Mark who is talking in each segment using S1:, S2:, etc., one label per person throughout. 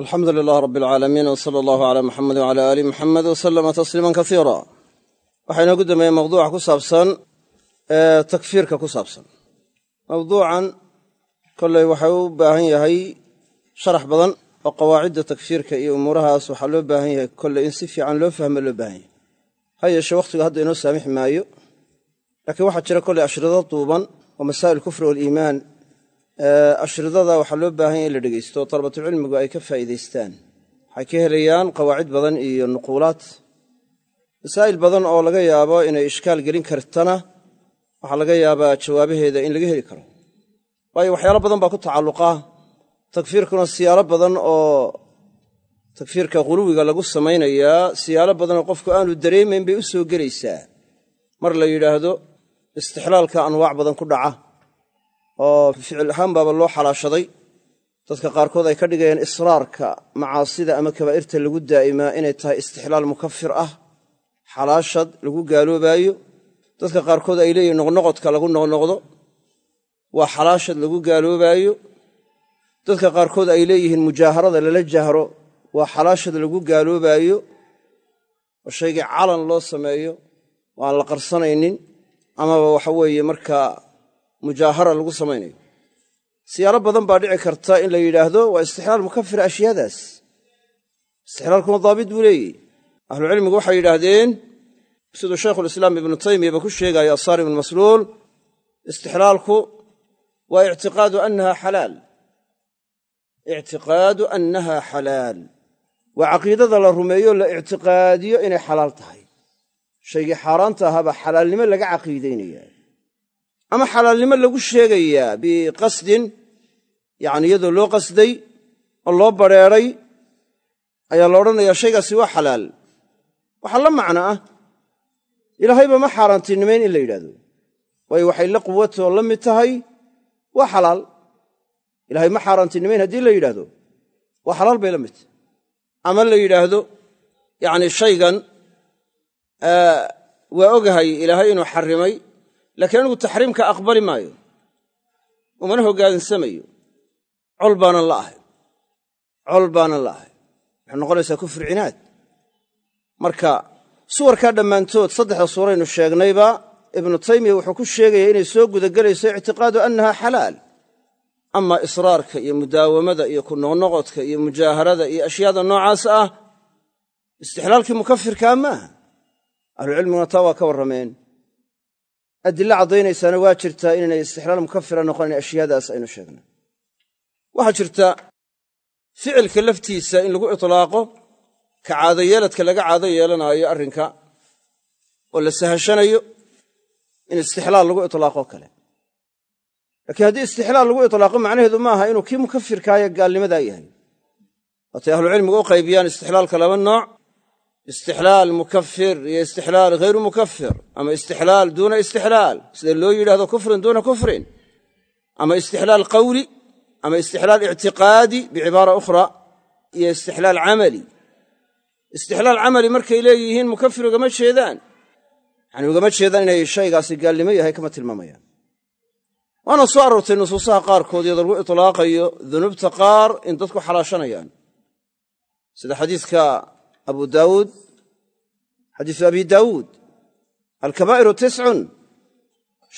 S1: alxamdu lilaah rab alcaalamiin w sala allahu alaa muxamed wala aali muxamed w salama tasliiman kasiira waxaa inoogu dambeeyey mawduuca ku saabsan takfiirka ku saabsan. Mawduucan kolley waxau u baahan yahay sharax badan oo qawaacidda takfiirka iyo umuurahaas waxaa loo baahan yahay. Kolley in si fiican loo fahmo loo baahan yahay. Ha yeeshe wakhtigu hadda inoo saamixi maayo laakiin waxaa jira duuban oo masaa'il kufri ashridada waxaa loo baahan yahy in la dhegeysto dalabatulcilmigu ay ka faa'iidaystaan. Waxay ka helayaan qawaacid badan iyo nuquulaad. Masaa'il badan oo laga yaabo inay ishkaal gelin kartana waxaa laga yaabaa jawaabaheeda in laga heli karo. Waayo waxyaalo badan baa ku tacalluqa. Takfiirkuna siyaalo badan oo takfiirka quluwiga lagu samaynayaa siyaalo badan oo qofku aanu dareemayn bay u soo gelaysaa. Mar la yidhaahdo istixlaalka anwaac badan ku dhaca oo ficil ahaan baaba loo xalaashaday. Dadka qaarkood ay ka dhigayaan israarka macaasida ama kabaa'irta lagu daa'imaa inay tahay istixlaal mukafir ah xalaashad lagu gaaloobaayo dadka qaarkood ay leeyihiin noqnoqodka lagu noqnoqdo waa xalaashad lagu gaaloobaayo dadka qaarkood ay leeyihiin mujaaharada lala jahro waa xalaashad lagu gaaloobaayo oo shaygii calan loo sameeyo oo aan la qarsanaynin amaba waxa weeye markaa mujaahara lagu samaynayo. Siyaalo badan baa dhici karta in la yidhaahdo waa istixlaal mukafira ashyaadaas. Istixlaalkuma daabit buu leeyihi ahlucilmigu waxay yidhaahdeen siduu shaykhulislaam ibnu taymiyaba ku sheegaayo asaarim almasluul istixlaalku waa ictiqaadu annaha xalaal. Ictiqaadu annaha xalaal. Waa caqiidada la rumeeyo la ictiqaadiyo inay xalaal tahay. Shaygii xaaraanta ahaabaa xalaalnimo laga caqiidaynaya ama xalaalnimo lagu sheegayaa biqasdin yacni iyadoo loo qasday oo loo badrheeray ayaa la odhanayaa shaygaasi waa xalaal. Waxaa la macno ah ilaahayba ma xaaraantinimayn in la yidhahdo waayo waxay la quwatoo la mid tahay waa xalaal. Ilahay ma xaaraantinimayn haddii la yidhaahdo. Waa xalaal bay la mid tahay. Ama la yidhaahdo yacni shaygan waa ogahay ilaahay inuu xarrimay laakiin anigu taxriimka aqbali maayo umana hoggaansamayo col baanan la ahay. Col baanan la ahay. Waxay noqonaysaa kufri cinaad marka suwarkaa dhammaantood saddexda suuraynu sheegnayba ibnu taymiya wuxuu ku sheegaya inay soo gudagelayso ictiqaadu annaha xalaal. Ama israarka iyo mudaawamada iyo ku noqnoqodka iyo mujaaharada iyo ashyaada noocaas ah istixlaalkii mukafirkaa maaha. Ahlucilmiguna taa waa ka warrameen adilo caddaynaysaana waa jirtaa inaynay istixlaal mukafira noqonayn ashyaadaas aynu sheegnay. Waxaa jirta ficilka laftiisa in lagu itlaaqo ka caadayeeladka laga caado yeelanaayo arrinka oo la sahashanayo in istixlaal lagu itlaaqo kale. Laakiin haddii istixlaal lagu itlaaqo macnaheedu maaha inuu kii mukafirkaaya gaalnimadaa yahay waatay ahlucilmigu u qaybiyaan istixlaalka laba nooc istixlaal mukafir iyo istixlaal ghayru mukafir ama istixlaal duuna istixlaal sida loo yidhahdo kufrin duuna kufrin ama istixlaal qawli ama istixlaal ictiqaadi bicibaara ukhra iyo istixlaal camali. Istixlaal camali markay leeyihiin mukafir ugama jeedaan. Yani ugama jeedaan inay shaygaasi gaalnimo yahay kama tilmaamayaan. Waana soo aroortay nusuusaha qaarkood iyadoo lagu itlaaqayo dunuubta qaar in dadku xalaashanayaan. Sida xadiiska abu daawuud xadiisu abi daawuud alkabaa'iru tiscun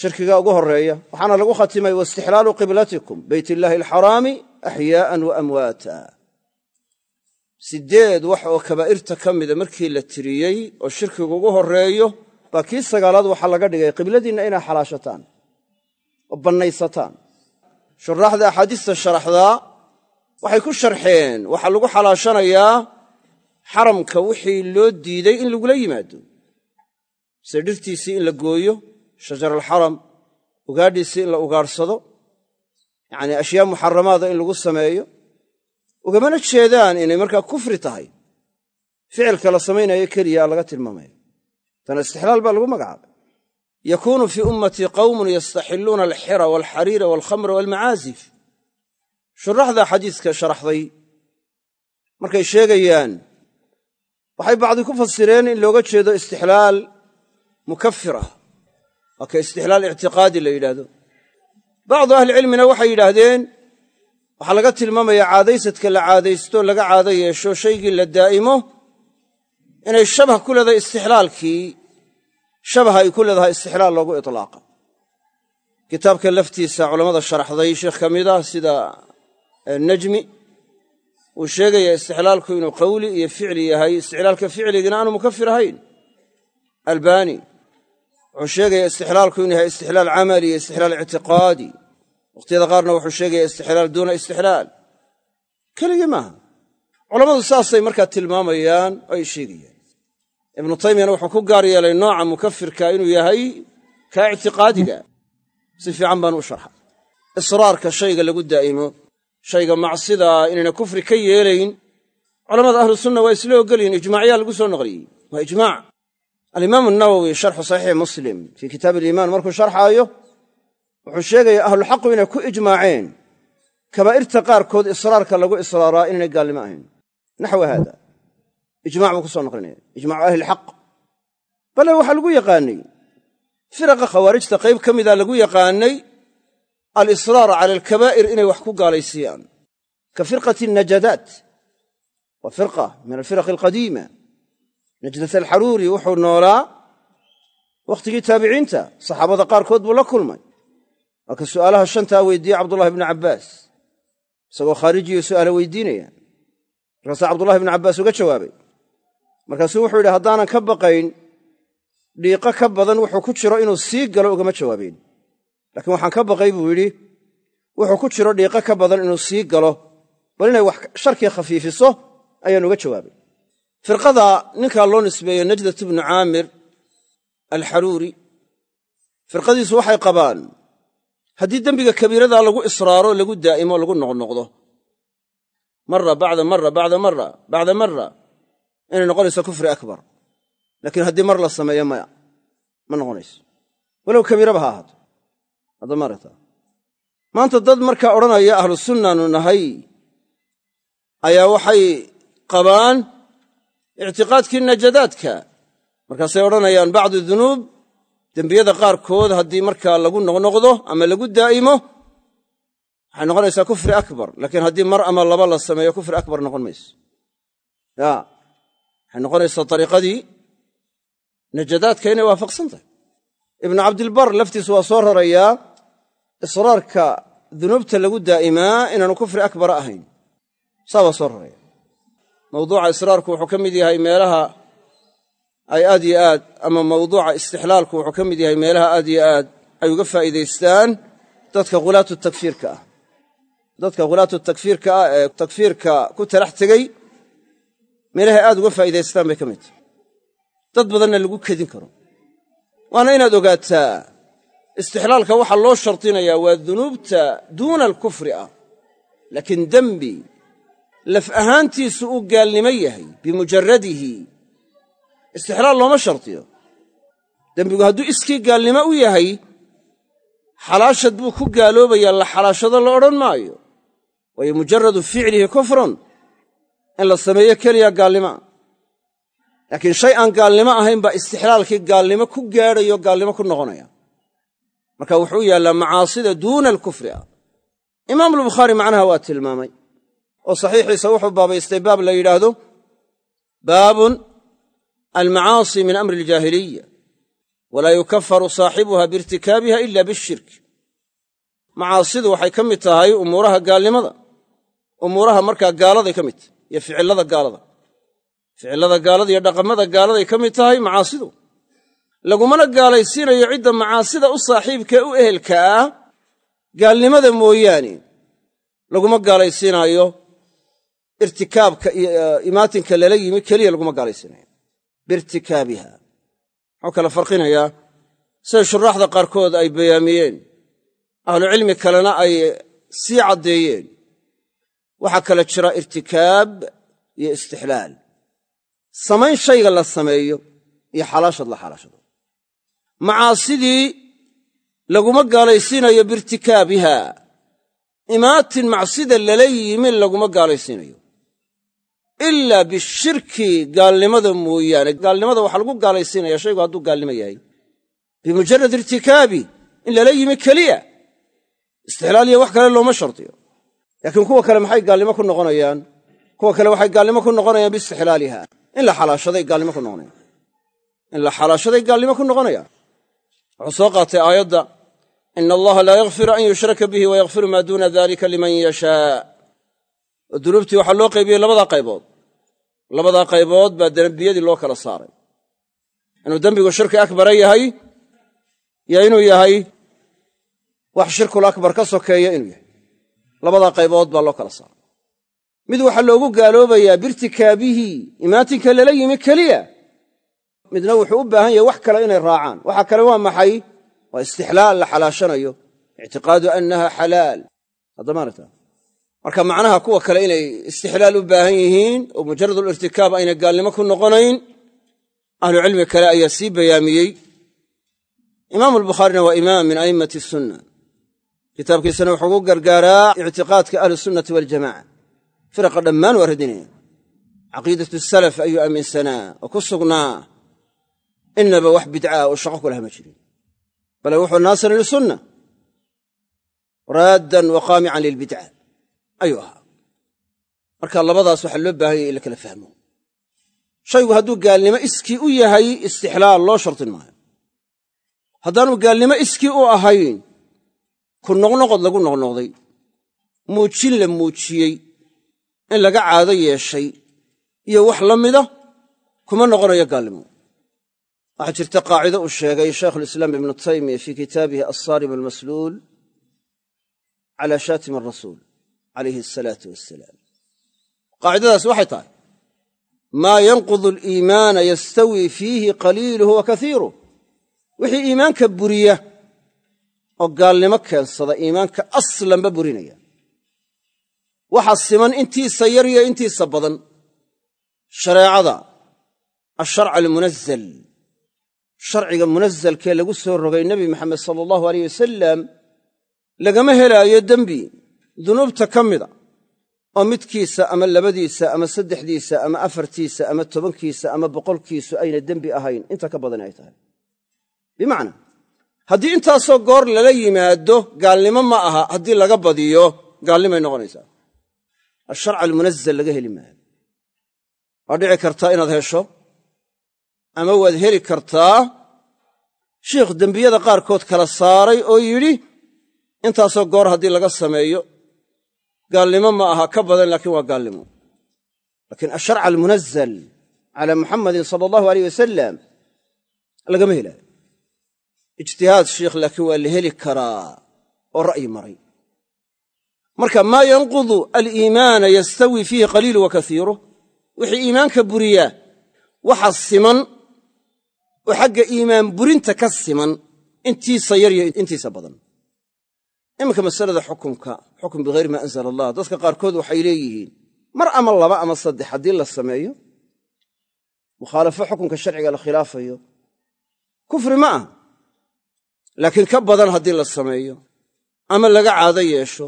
S1: shirkiga ugu horreeya waxaana lagu khatimay waistixlaalu qiblatikum beyt illaahi alxaraami axyaa'an wa amwaata. Siddeed wax oo kabaa'irta ka mida markii la tiriyey oo shirkiga ugu horreeyo baa kii sagaalaad waxaa laga dhigay qibladiinna inaa xalaashataan oo bannaysataan. Shuraaxda axaadiista sharaxdaa waxay ku sharxeen waxaa lagu xalaashanayaa xaramka wixii loo diiday in lagula yimaado. Sida dhirtiisii in la gooyo shajaralxaram ugaadhiisii in la ugaadhsado yacnii ashyaa muxaramaada in lagu sameeyo. Ugamana jeedaan inay markaa kufri tahay. Ficilka la samaynayo keliya laga tilmaamaya tana istixlaal baa lagu magacaabay. Yakuunu fii ummatii qawmun yastaxilluuna alxira waalxariira waalkhamra waalmacaasif shuraxda xadiiska sharaxday. Markay sheegayaan waxay bacdi ku fasireen in looga jeedo istixlaal mukafir ah waa ka istixlaal ictiqaadi la yidhaahdo. Bacdu ahlicilmina waxay yidhaahdeen waxaa laga tilmaamayaa caadaysadka la caadaysto laga caado yeesho shaygii la daa'imo inay shabah ku leedahay istixlaalkii. Shabaha ay ku leedahay istixlaal loogu itlaaqa kitaabka laftiisa culammada sharaxday sheekh ka mid ah sida najmi uu sheegaya istixlaalku inuu qawli iyo ficli yahay. Istixlaalka ficligina aanu mukafir ahayn. Albani wuxuu sheegaya istixlaalku inuu yahay istixlaal camali iyo istixlaal ictiqaadi. Wakhtiyada qaarna wuxuu sheegaya istixlaal duuna istixlaal. Keligii maaha culammadu saasay markaa tilmaamayaan oo ay sheegayaan. Ibnu taymiyana wuxuu ku gaar yeelay nooca mukafirka inuu yahay kaa ictiqaadiga. Si fiican baanu u sharxay israarka shayga lagu daa'imo shayga macsidaa inayna kufri ka yeelayn culamada ahlu sunna waa isla ogolyihin ijmaacyaa lagu soo naqliyey waa ijmaac. Alimaamu nawowi sharxu saxiixi muslim fii kitaabi aliimaan markuu sharxaayo wuxuu sheegaya ahlulxaqu inay ku ijmaaceen kabaa'irta qaarkood israarka lagu israaraa inaynay gaalnimo ahayn. Naxwa haada. Ijmac buu ku soo naqlinaya ijmacu ahlilxaq bale waxaa lagu yaqaanay firaqa khawaarijta qayb ka mida lagu yaqaanay alisraar cala alkabaa'ir inay wax ku gaalaysiiyaan. Ka firqati najadaat waa firqa min alfiraqi alqadiima. Najdat alxaruuri wuxuu noolaa wakhtigii taabiciinta saxaabada qaarkood buu la kulmay. Waa ka su'aalaha shantaa weydiiyey cabdullahi bnu cabbaas isagoo khaarijiyo su'aala weydiinaya. Markaasaa cabdullahi bnu cabbaas uga jawaabay. Markaasuu wuxuu yidhi haddaanan ka baqayn dhiiqo ka badan wuxuu ku jiro inuu sii galo ugama jawaabeen laakiin waxaan ka baqay buu yidhi wuxuu ku jiro dhiiqo ka badan inuu sii galo bal inay wax sharkii khafiifiso ayaan uga jawaabay. Firqada ninkaa loo nisbeeyo najdat ibnu caamir alxaruuri firqadiisu waxay qabaan haddii dembiga kabiiradaa lagu israaro lagu daa'imo lagu noqnoqdo mara bacda mara bacda mara bacda mara inay noqonayso kufri akbar. Laakiin haddii mar la sameeyo maya ma noqonayso. Walow kabiiraba ha ahaato haddamaarata maanta dad markaa odhanaya ahlu sunnaanu nahay ayaa waxay qabaan ictiqaadkii najadaadka. Markaasay odhanayaan bacdu dunuub dembiyada qaarkood haddii markaa lagu noqnoqdo ama lagu daa'imo waxay noqonaysaa kufri akbar. Laakiin haddii mar ama laba la sameeyo kufri akbar noqon mayso. Ya waxay noqonaysaa ariiqadii najadaadka inay waafaqsan tahay. Ibnu cabdilbar laftiisu waa soo rarayaa israarka dunuubta lagu daa'imaa inaanu kufri akbara ahayn. Saa waa soo raraya mawduuca israarku wuxuu ka mid yahay meelaha ay aad yo aad ama mawduuca istixlaalku wuxuu ka mid yahay meelaha aad yo aad ay uga faa'iidaystaan dadka khulaatu takfiirka ah. Dadka khulaatu takfiirka ah ee takfiirka ku talax tegey meelahay aad uga faa'iidaystaan bay ka mid tahay. Dad badanna lagu kedin karo. Waana inaad ogaataa istixlaalka waxaa loo shardinayaa waa dunuubta duuna alkufri ah. Laakiin dembi laf ahaantiisu uu gaalnimo yahay bimujaradihi istixlaal looma shardiyo dembigu hadduu iskii gaalnimo u yahay xalaashad buu ku gaaloobayaa la xalaashado la odhan maayo. Waayo mujaradu ficlihi kufrun in la sameeyo keliya gaalnimaa laakiin shay aan gaalnimo ahayn baa istixlaalkii gaalnimo ku gaadhayo gaalnimo ku noqonaya marka wuxuu yaallaa macaasida duuna alkufri ah. Imaamulbukhaari macnaha waa tilmaamay. Oo saxiixiisa wuxuu baabaystay baab la yidhaahdo baabun almacaasi min amri aljaahiliya walaa yukafaru saaxibuha biirtikaabiha ila bishirk. Macaasidu waxay ka mid tahay umuuraha gaalnimada umuuraha markaa gaaladay ka mid iyo ficillada gaalada. Ficillada gaalada iyo dhaqamada gaaladay ka mid tahay macaasidu lagumana gaalaysiinayo cidda macaasida u saaxiibkae u ehelka ah gaalnimada mooyaane. Laguma gaalaysiinaayo irtikaabka iyo imaatinka lala yimi keliya laguma gaalaysiinayo. Biirtikaabiha wuxuu kala farqinayaa siday shuraaxda qaarkood ay bayaamiyeen. Ahlucilmi kalena ay sii caddeeyeen. Waxaa kala jira irtikaab iyo istixlaal. Samayn shayga la sameeyo iyo xalaashad la xalaashado macaasidii laguma gaalaysiinayo biirtikaabiha imaatin macsida lala yimi laguma gaalaysiinayo. ilaa bishirki gaalnimada mooyaane. gaalnimada waxaa lagu gaalaysiinaya shaygu hadduu gaalnimo yahay. bimujarad irtikaabi in lala yimi keliya. istixlaal iyo wax kale looma shardiyo. laakiin kuwa kale maxay gaalnimo ku noqonayaan? kuwa kale waxay gaalnimo ku noqonayaan biistixlaaliha in la xalaashaday gaalnimo ku noqonayaan. in la xalaashaday gaalnimo ku noqonayaan wuxuu soo qaatay aayadda ina allaha laa yakfiru an yushraka bihi wayakfiru maa duuna dalika liman yashaa. Oo dunuubtii waxaa loo qaybiyey labadaa qaybood. Labadaa qaybood baa dembiyadii loo kala saaray. Inuu dembigu shirki akbara yahay iyo inuu yahay wax shirkul akbar ka sokeeya inuu yahay. Labadaa qaybood baa loo kala saaray. Mid waxaa loogu gaaloobayaa biirtikaabihi imaatinka lala yimi keliya midna wuxuu u baahan yahay wax kale inay raacaan. Waxa kale waa maxay? Waa istixlaal la xalaashanayo. Ictiqaadu annaha xalaal. Haddamaarata marka macnaha kuwa kale inay istixlaal u baahan yihiin oo mujaradulirtikaab aynay gaalnimo ku noqonayn ahlucilmi kale ayaa sii bayaamiyey. Imaamu albukhaarina waa imaam min a'immati sunna. Kitaabkiisana wuxuu ku gargaaraa ictiqaadka ahlusunnati waljamaca firaqa dhammaan waa radinaya. Caqiidatu salaf ayuu aaminsanaa oo ku sugnaa inaba wax bidcaa oo shaqo ku laha ma jirin. Bale wuxuu naasiran lisunna raaddan wa qaamican lilbidca ayuu ahaa. Marka labadaas waxaa loo baahanya in la kala fahmo. Shaygu hadduu gaalnimo iskii u yahay istixlaal loo shartin maayo. Haddaanu gaalnimo iskii u ahayn ku noqnoqod lagu noqnoqday muujin la muujiyey in laga caado yeeshay iyo wax la mida kuma noqonayo gaalnimo waxaa jirta qaacido uu sheegay shaykhulislaam ibnu taymiya fii kitaabihi alsaarim almasluul cala shaatim arasuul calayhi asalaatu wassalaam. Qaacidadaas waxay tahay maa yanqudu aliimaana yastawii fiihi qaliiluhu wa kaiiruh wixii iimaanka buriya oo gaalnimo keensada iimaanka aslanba burinaya. Waxa siman intiisa yar iyo intiisa badan shareecada asharc almunazal sharciga munazalkee lagu soo rogay nebi maxamed sala allahu aleyh wasalam lagama helaayo dembi. Dunuubta ka mida oo midkiisa ama labadiisa ama saddexdiisa ama afartiisa ama tobankiisa ama boqolkiisu ayna dembi ahayn inta ka badan ay tahay. Bimacnaa haddii intaasoo goor lala yimaado gaalnimo ma aha haddii laga badiyo gaalnimay noqonaysaa. Asharc almunazal laga heli maayo. Waa dhici kartaa inaad hesho ama waad heli kartaa shiikh dembiyada qaarkood kala saaray oo yidhi intaasoo goor haddii laga sameeyo gaalnimo ma aha ka badan laakiin waa gaalnimo. Laakiin asharc almunazal calaa muxamadin sala allahu aleyh wasalam lagama helaayo ijtihaad shiikh laakiin waa la heli karaa oo ra'yi maray. Marka maa yanqudu aliimaana yastawii fiihi qaliilu wa kaiiruh wixii iimaanka buriyaa waxa siman oo xagga iimaan burinta ka siman intiisa yar iyo intiisa badan. Iminka masalada xukumka xukum bihayri maa anzala allah dadka qaarkood waxay leeyihiin mar ama laba ama saddex haddii la sameeyo mukhaalafo xukunka sharciga la khilaafayo kufri ma aha. Laakiin ka badan haddii la sameeyo ama laga caado yeesho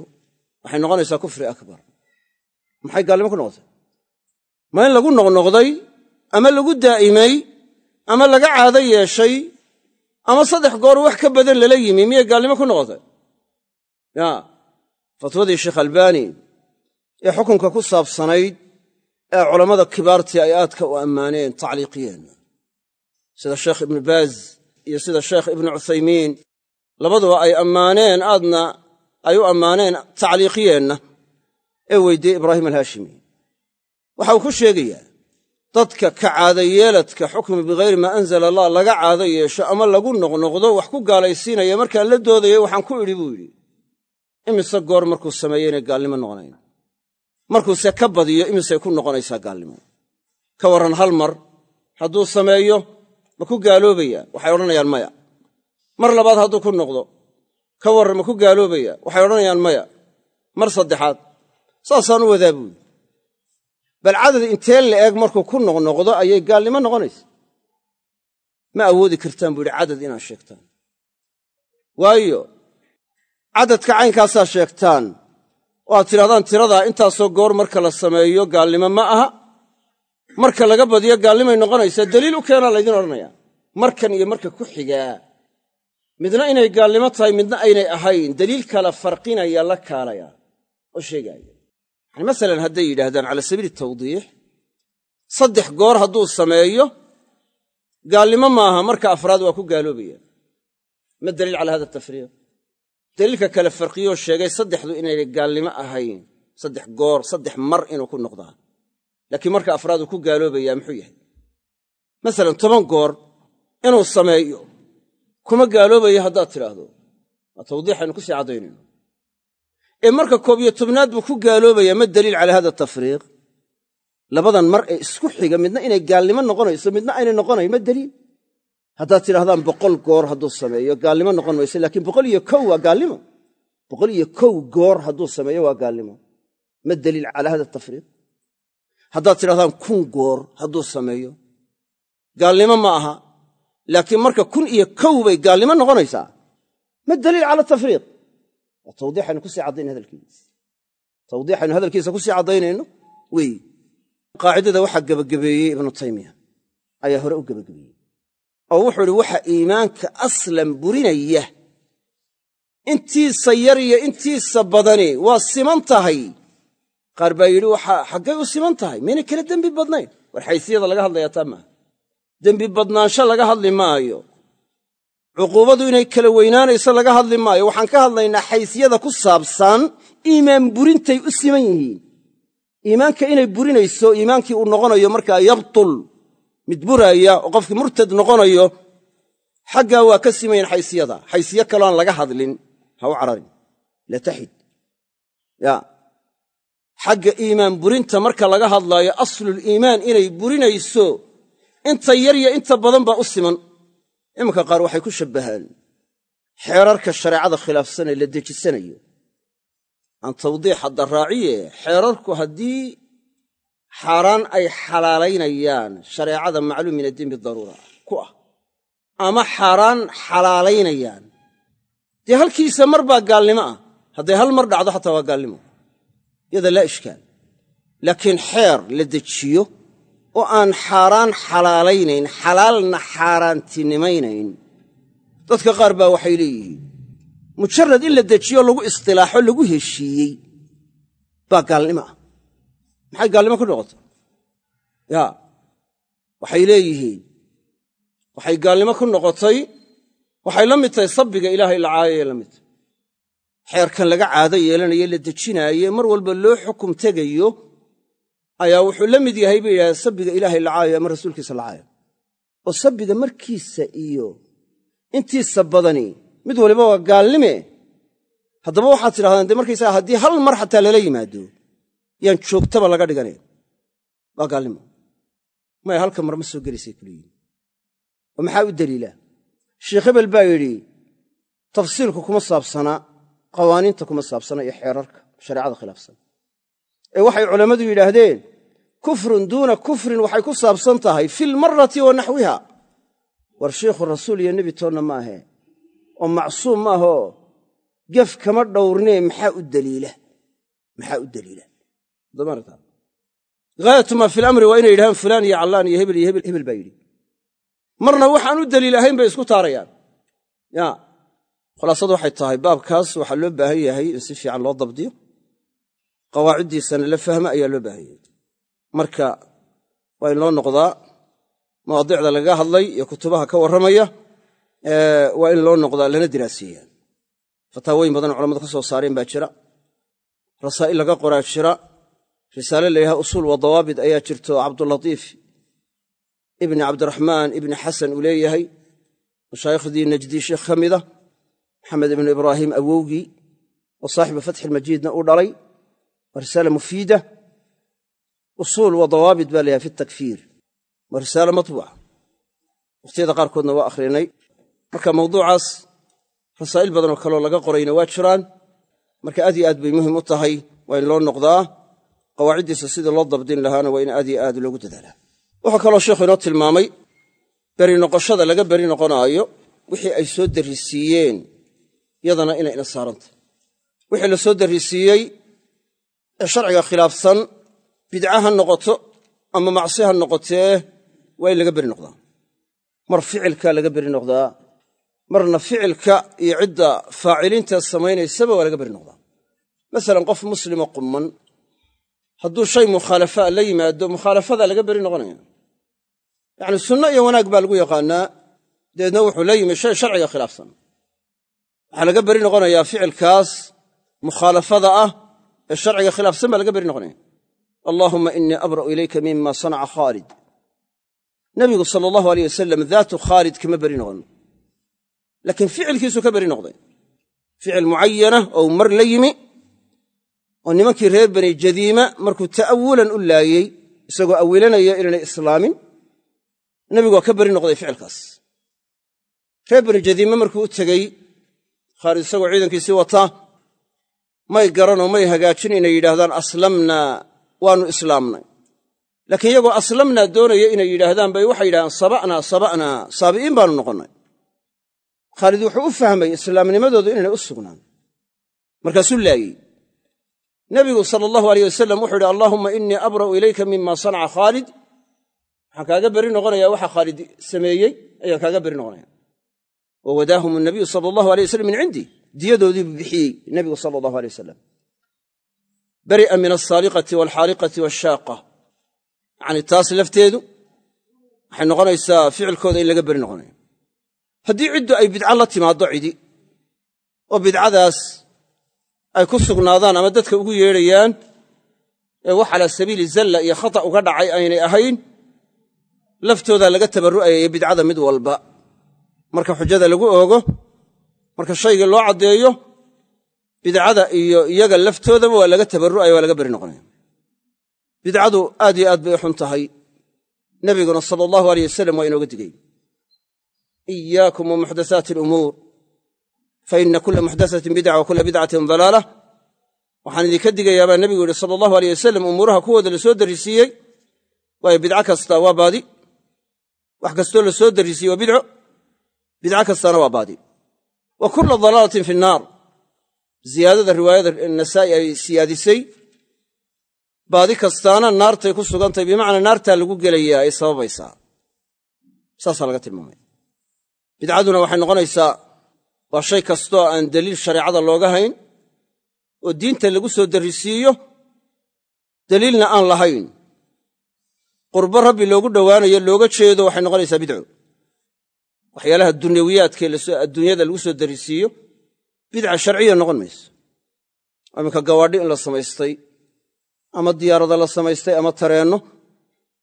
S1: waxay noqonaysaa kufri akbar. Maxay gaalnimo ku noqotay? Ma in lagu noqnoqday ama lagu daa'imay ama laga caado yeeshay ama saddex goor wax ka badan lala yimi miyay gaalnimo ku noqotay. Ya fatwadii sheekh albaani ee xukunka ku saabsanayd ee culammada kibaartii ay aadka u ammaaneen tacliiqiyeen sida sheekh ibnu baaz iyo sida sheekh ibnu cuthaymiin labaduba ay ammaaneen aadna ay u ammaaneen tacliiqiyeenna ee weydiiyey ibraahim alhaashimi waxa uu ku sheegayaa dadka ka caadayeeladka xukmi bihayri maa anzala allah laga caado yeesho ama lagu noqnoqdo wax ku gaalaysiinaya markaan la doodayay waxaan ku idhi buu yidhi imise goor markuu sameeyo inay gaalnimo noqonayn markuuse ka badiyo imisay ku noqonaysaa gaalnimo? Ka warran hal mar hadduu sameeyo ma ku gaaloobaya waxay odhanayaan maya. Mar labaad hadduu ku noqdo ka warran ma ku gaaloobaya waxay odhanayaan maya. Mar saddexaad. Saasaan u wadaa buuli bal cadad intee la eg markuu ku noqnoqdo ayay gaalnimo noqonaysa. Ma awoodi kartaan buu yidhi cadad inaad sheegtaan. Waayo cadadka caynkaasaa sheegtaan. Oo aad tidhahdaan tiradaa intaasoo goor marka la sameeyo gaalnimo ma aha. Marka laga badiyo gaalnimay noqonaysaa daliil u keenaa laydin odhanaya markan iyo marka ku xigaa midna inay gaalnimo tahay midna aynay ahayn. Daliil kala farqinaya la kaalaya. Oo sheegaaya masalan hadday yidhaahdaan cala sabiili tawdiix saddex goor hadduu sameeyo gaalnimo maaha marka afraad waa ku gaaloobaya ma daliil cala hada tafriiq. Daliilka kale farqiyoo sheegay saddexdu inaynay gaalnimo ahayn. Saddex goor saddex mar inuu ku noqdaa. Laakiin marka afraad uu ku gaaloobayaa muxuu yahay? Masalan toban goor inuu sameeyo kuma gaaloobayo haddaad tidhaahdo. Waa tawdiixaynu ku sii caddaynayno ee marka koob iyo tobnaad buu ku gaaloobayaa ma daliil cala hada tafriiq. Labadan mar ee isku xiga midna inay gaalnimo noqonayso midna aynay noqonayn ma daliil. Haddaad tidhahdaan boqol goor hadduu sameeyo gaalnimo noqon mayso laakiin boqol iyo kow waa gaalnimo. Boqol iyo kow goor hadduu sameeyo waa gaalnimo. Ma daliil cala hada tafriiq. Haddaad tidhahdaan kun goor hadduu sameeyo gaalnimo ma aha. Laakiin marka kun iyo kow bay gaalnimo noqonaysaa. Ma daliil cala tafriiq waa tawdiixaynu ku sii caddayn hadalkiisa. Tawdiixaynu hadalkiisa ku sii caddaynayno wey. Qaacidada waxaa gebagabeeyey ibnu taymiya ayaa hore u gebagabeeyey oo wuxuu idhi waxa iimaanka aslan burinaya intiisa yar iyo intiisa badani waa siman tahay. Qaar baa yidhi waxaa xaggay u siman tahay maynay kala dembi badnayn. War xaysiyada laga hadlayaa taa maaha. Dembi badnaansho laga hadli maayo cuquubadu inay kala weynaanayso laga hadli maayo. Waxaan ka hadlaynaa xaysiyada ku saabsan iimaan burintay u siman yihiin. Iimaanka inay burinayso iimaankii uu noqonayo markaa yabtul mid buraaya oo qofkii murtad noqonayo xaggaa waa ka simayan xaysiyada xaysiyo kaloo aan laga hadlin ha u cararin. La taxid. Ya. Xagga iimaan burinta marka laga hadlaayo aslul iimaan inay burinayso inta yar iyo inta badan baa u siman iminka qaar waxay ku shabbahaan. Xeerarka shareecada khilaafsanee la dejisanayo. Aan tawdiix hadda raaciye xeerarku haddii xaaraan ay xalaalaynayaan shareecada macluum min addiin bidaruura ku ah. Ama xaaraan xalaalaynayaan. Dee halkiisa mar baa gaalnimo ah. Hadday hal mar dhacdo xataa waa gaalnimo. Yada laa ishkaal. Laakiin xeer la dejiyo oo aan xaaraan xalaalaynayn xalaalna xaaraantinimaynayn. Dadka qaar baa waxay leeyihiin mujarad in la dejiyo lagu istilaaxo lagu heshiiyey. Baa gaalnimo ah. Maxay gaalnimo ku noqotay? Yaa waxay leeyihiin waxay gaalnimo ku noqotay waxay la mid tahay sabbiga ilaahay la caayayee la mid tahay. Xeerkan laga caado yeelanaye la dejinaaye mar walba loo xukum tegayo ayaa wuxuu la mid yahay bay yidhahdeen sabbiga ilaahay la caayo ama rasuulkiisa la caayo. Oo sabbiga markiisa iyo intiisa badani mid waliba waa gaalnime. Haddaba waxaad tidhahdaan dee markaysaga haddii hal mar xataa lala yimaado yaan joogtaba laga dhiganayn waa gaalnimo. Maya halka mar ma soo gelaysay kuleeyihin oo maxaa u daliila? Sheekh hebel baa yidhi tafsiilku kuma saabsanaa qawaaniinta kuma saabsana iyo xeerarka shareecada khilaafsan ee waxay culammadu yidhaahdeen kufrun duuna kufrin waxay ku saabsan tahay fi lmarati wa naxwiha. War shiikhu rasuul iyo nebi toonna maahe oo macsuum maahoo gef kama dhowrnee maxaa u daliila? Maxaa u daliila? Haayatu maa fi lamri waa inay yidhahaan fulaan iyo callaan iyo hebel iyo hebel baa yidhi. Marna waxaan u daliil ahayn bay isku taarayaan. Ya khulaasadu waxay tahay baabkaas waxaa loo baahan yahay in si fiican loo dabdiyo qawaaciddiisana la fahmo ayaa loo baahan yahay marka waa in loo noqdaa mawaadicda lagaga hadlay iyo kutubaha ka warramaya waa in loo noqdaa lana diraaseeyaa fataawooyin badan culamadu ka soo saareen baa jira. Rasaa'il laga qoraa jira. Risaale la yidhaha usuul wa dawaabit ayaa jirto cabdulatiif ibni cabdiraxmaan ibni xasan uu leeyahay mashaayikhdii najdii sheekh ka mida maxamed ibnu ibraahim awowgii oo saaxibu fatxilmajiidna uu dhalay waa risaala mufiida usuul wa dawaabit baa layahay fi takfiir waa risaale matbuuca wakhtiyada qaarkoodna waa akhrinay. Marka mawduucaas rasaa'il badanoo kaleoo laga qorayna waa jiraan. Marka aad iyo aad bay muhiim u tahay waa in loo noqdaa. Qawaaciddiisa sidii loo dabdin lahaana waa in aad iyo aad loogu dadaalaa wuxuu kaloo sheikhu inoo tilmaamay beri noqoshada laga beri noqonaayo wixii ay soo darrisiiyeen yadana inay ina ee sharciga khilaafsan bidca ha noqoto ama macsi ha noqotee waa in laga beri noqdaa. Mar ficilka laga beri noqdaa. Marna ficilka iyo cidda faaciliintaas samaynaysaba waa laga beri noqdaa. Masalan qof muslimo qumman hadduu shay mukhaalafaa la yimaado mukhaalafadaa laga beri noqonaya yacni sunno iyo wanaag baa lagu yaqaannaa dabeedna wuxuu la yimi shay sharciga khilaafsan. Waxaa laga beri noqonayaa ficilkaas mukhaalafada ah ee sharciga khilaafsan baa laga beri noqonaya. Allaahumma innii abra'u ilayka mima sanaca khaalid nebigu sala allahu aleyh wasalam daatu khaalid kama beri noqon. Laakiin ficilkiisuu ka beri noqday. Ficil mucayana oo mar la yimi oo nimankii reer bani jadiima markuu ta'awulan u laayey isagoo awilanaya inaynay islaamin nebigu waa ka beri noqday ficilkaas. Reer bani jadiime markuu u may garanoo may hagaajin inay yidhaahdaan aslamnaa waannu islaamnay. Laakiin iyagoo aslamnaa doonaya inay yidhaahdaan bay waxay yidhahdaan saba'naa saba'naa saabi'iin baanu noqonnay. Khaalid wuxuu u fahmay islaamnimadoodu inaynay u sugnaan. Markaasuu laayey nebigu sala allahu aleyh wasalam wuxuu yidhi allaahumma innii abra'u ilayka mima sanaca khaalid. Waxaan kaaga beri noqonayaa waxa khaalid sameeyey ayaan kaaga beri noqonaya wa wadaahum nabiyu sala allahu alay wasalam min cindii diyadoodiibuu bixiyey nebigu sala allahu alay wasalam bari'a min alsaaliqati waalxaaliqati waashaaqa yacni taas lafteedu waxay noqonaysaa ficilkooda in laga beri noqonayo. Haddii ciddu ay bidco la timaaddo cidi oo bidcadaas ay ku sugnaadaan ama dadka ugu yeedhayaan ee wax calaa sabiili zalla iyo khata uga dhacay aynay ahayn laftoodaa laga tabarru'ayaya bidcada mid walba. Marka xujada lagu oogo marka shaygii loo caddeeyo bidcada iyo iyaga laftoodaba waa laga tabarru'aya waa laga beri noqonaya. Bidcadu aad iyo aad bay u xun tahay. Nebiguna sala allahu aleyh wasalam waa inooga digay. Iyaakum wa muxdathaati alumuur. Fa ina kula muxdathatin bidca wa kula bidcatin dalaalah waxaan idinka digayaa baa nebigu yidhi sala allahu aleyh wasalam umuuraha kuwooda la soo darrisiiyey. Waayo bidco kasta waa baadi. Wax kastoo la soo waa bidco. Bidco kastaana waa baadi wa kula dalaalatin fi nnaar. Ziyaadada riwaayada nasaa'i ay siyaadisay baadi kastaana naartay ku sugantahay bimacnaa naartaa lagu gelayaa ay sababaysaa. Saasaa laga tilmaamaya bidcaduna waxay noqonaysaa waa shay kastoo aan daliil shareecada looga hayn oo diinta lagu soo darrisiiyo daliilna aan lahayn. Qurbo rabbi loogu dhowaanayo looga jeedo waxay noqonaysaa bidco waxyaalaha dunyawiyaadkee adduunyada lagu soo darrisiiyo bidca sharciya noqon mayso iminka gawaadhi in la samaystay ama diyaarada la samaystay ama tareenno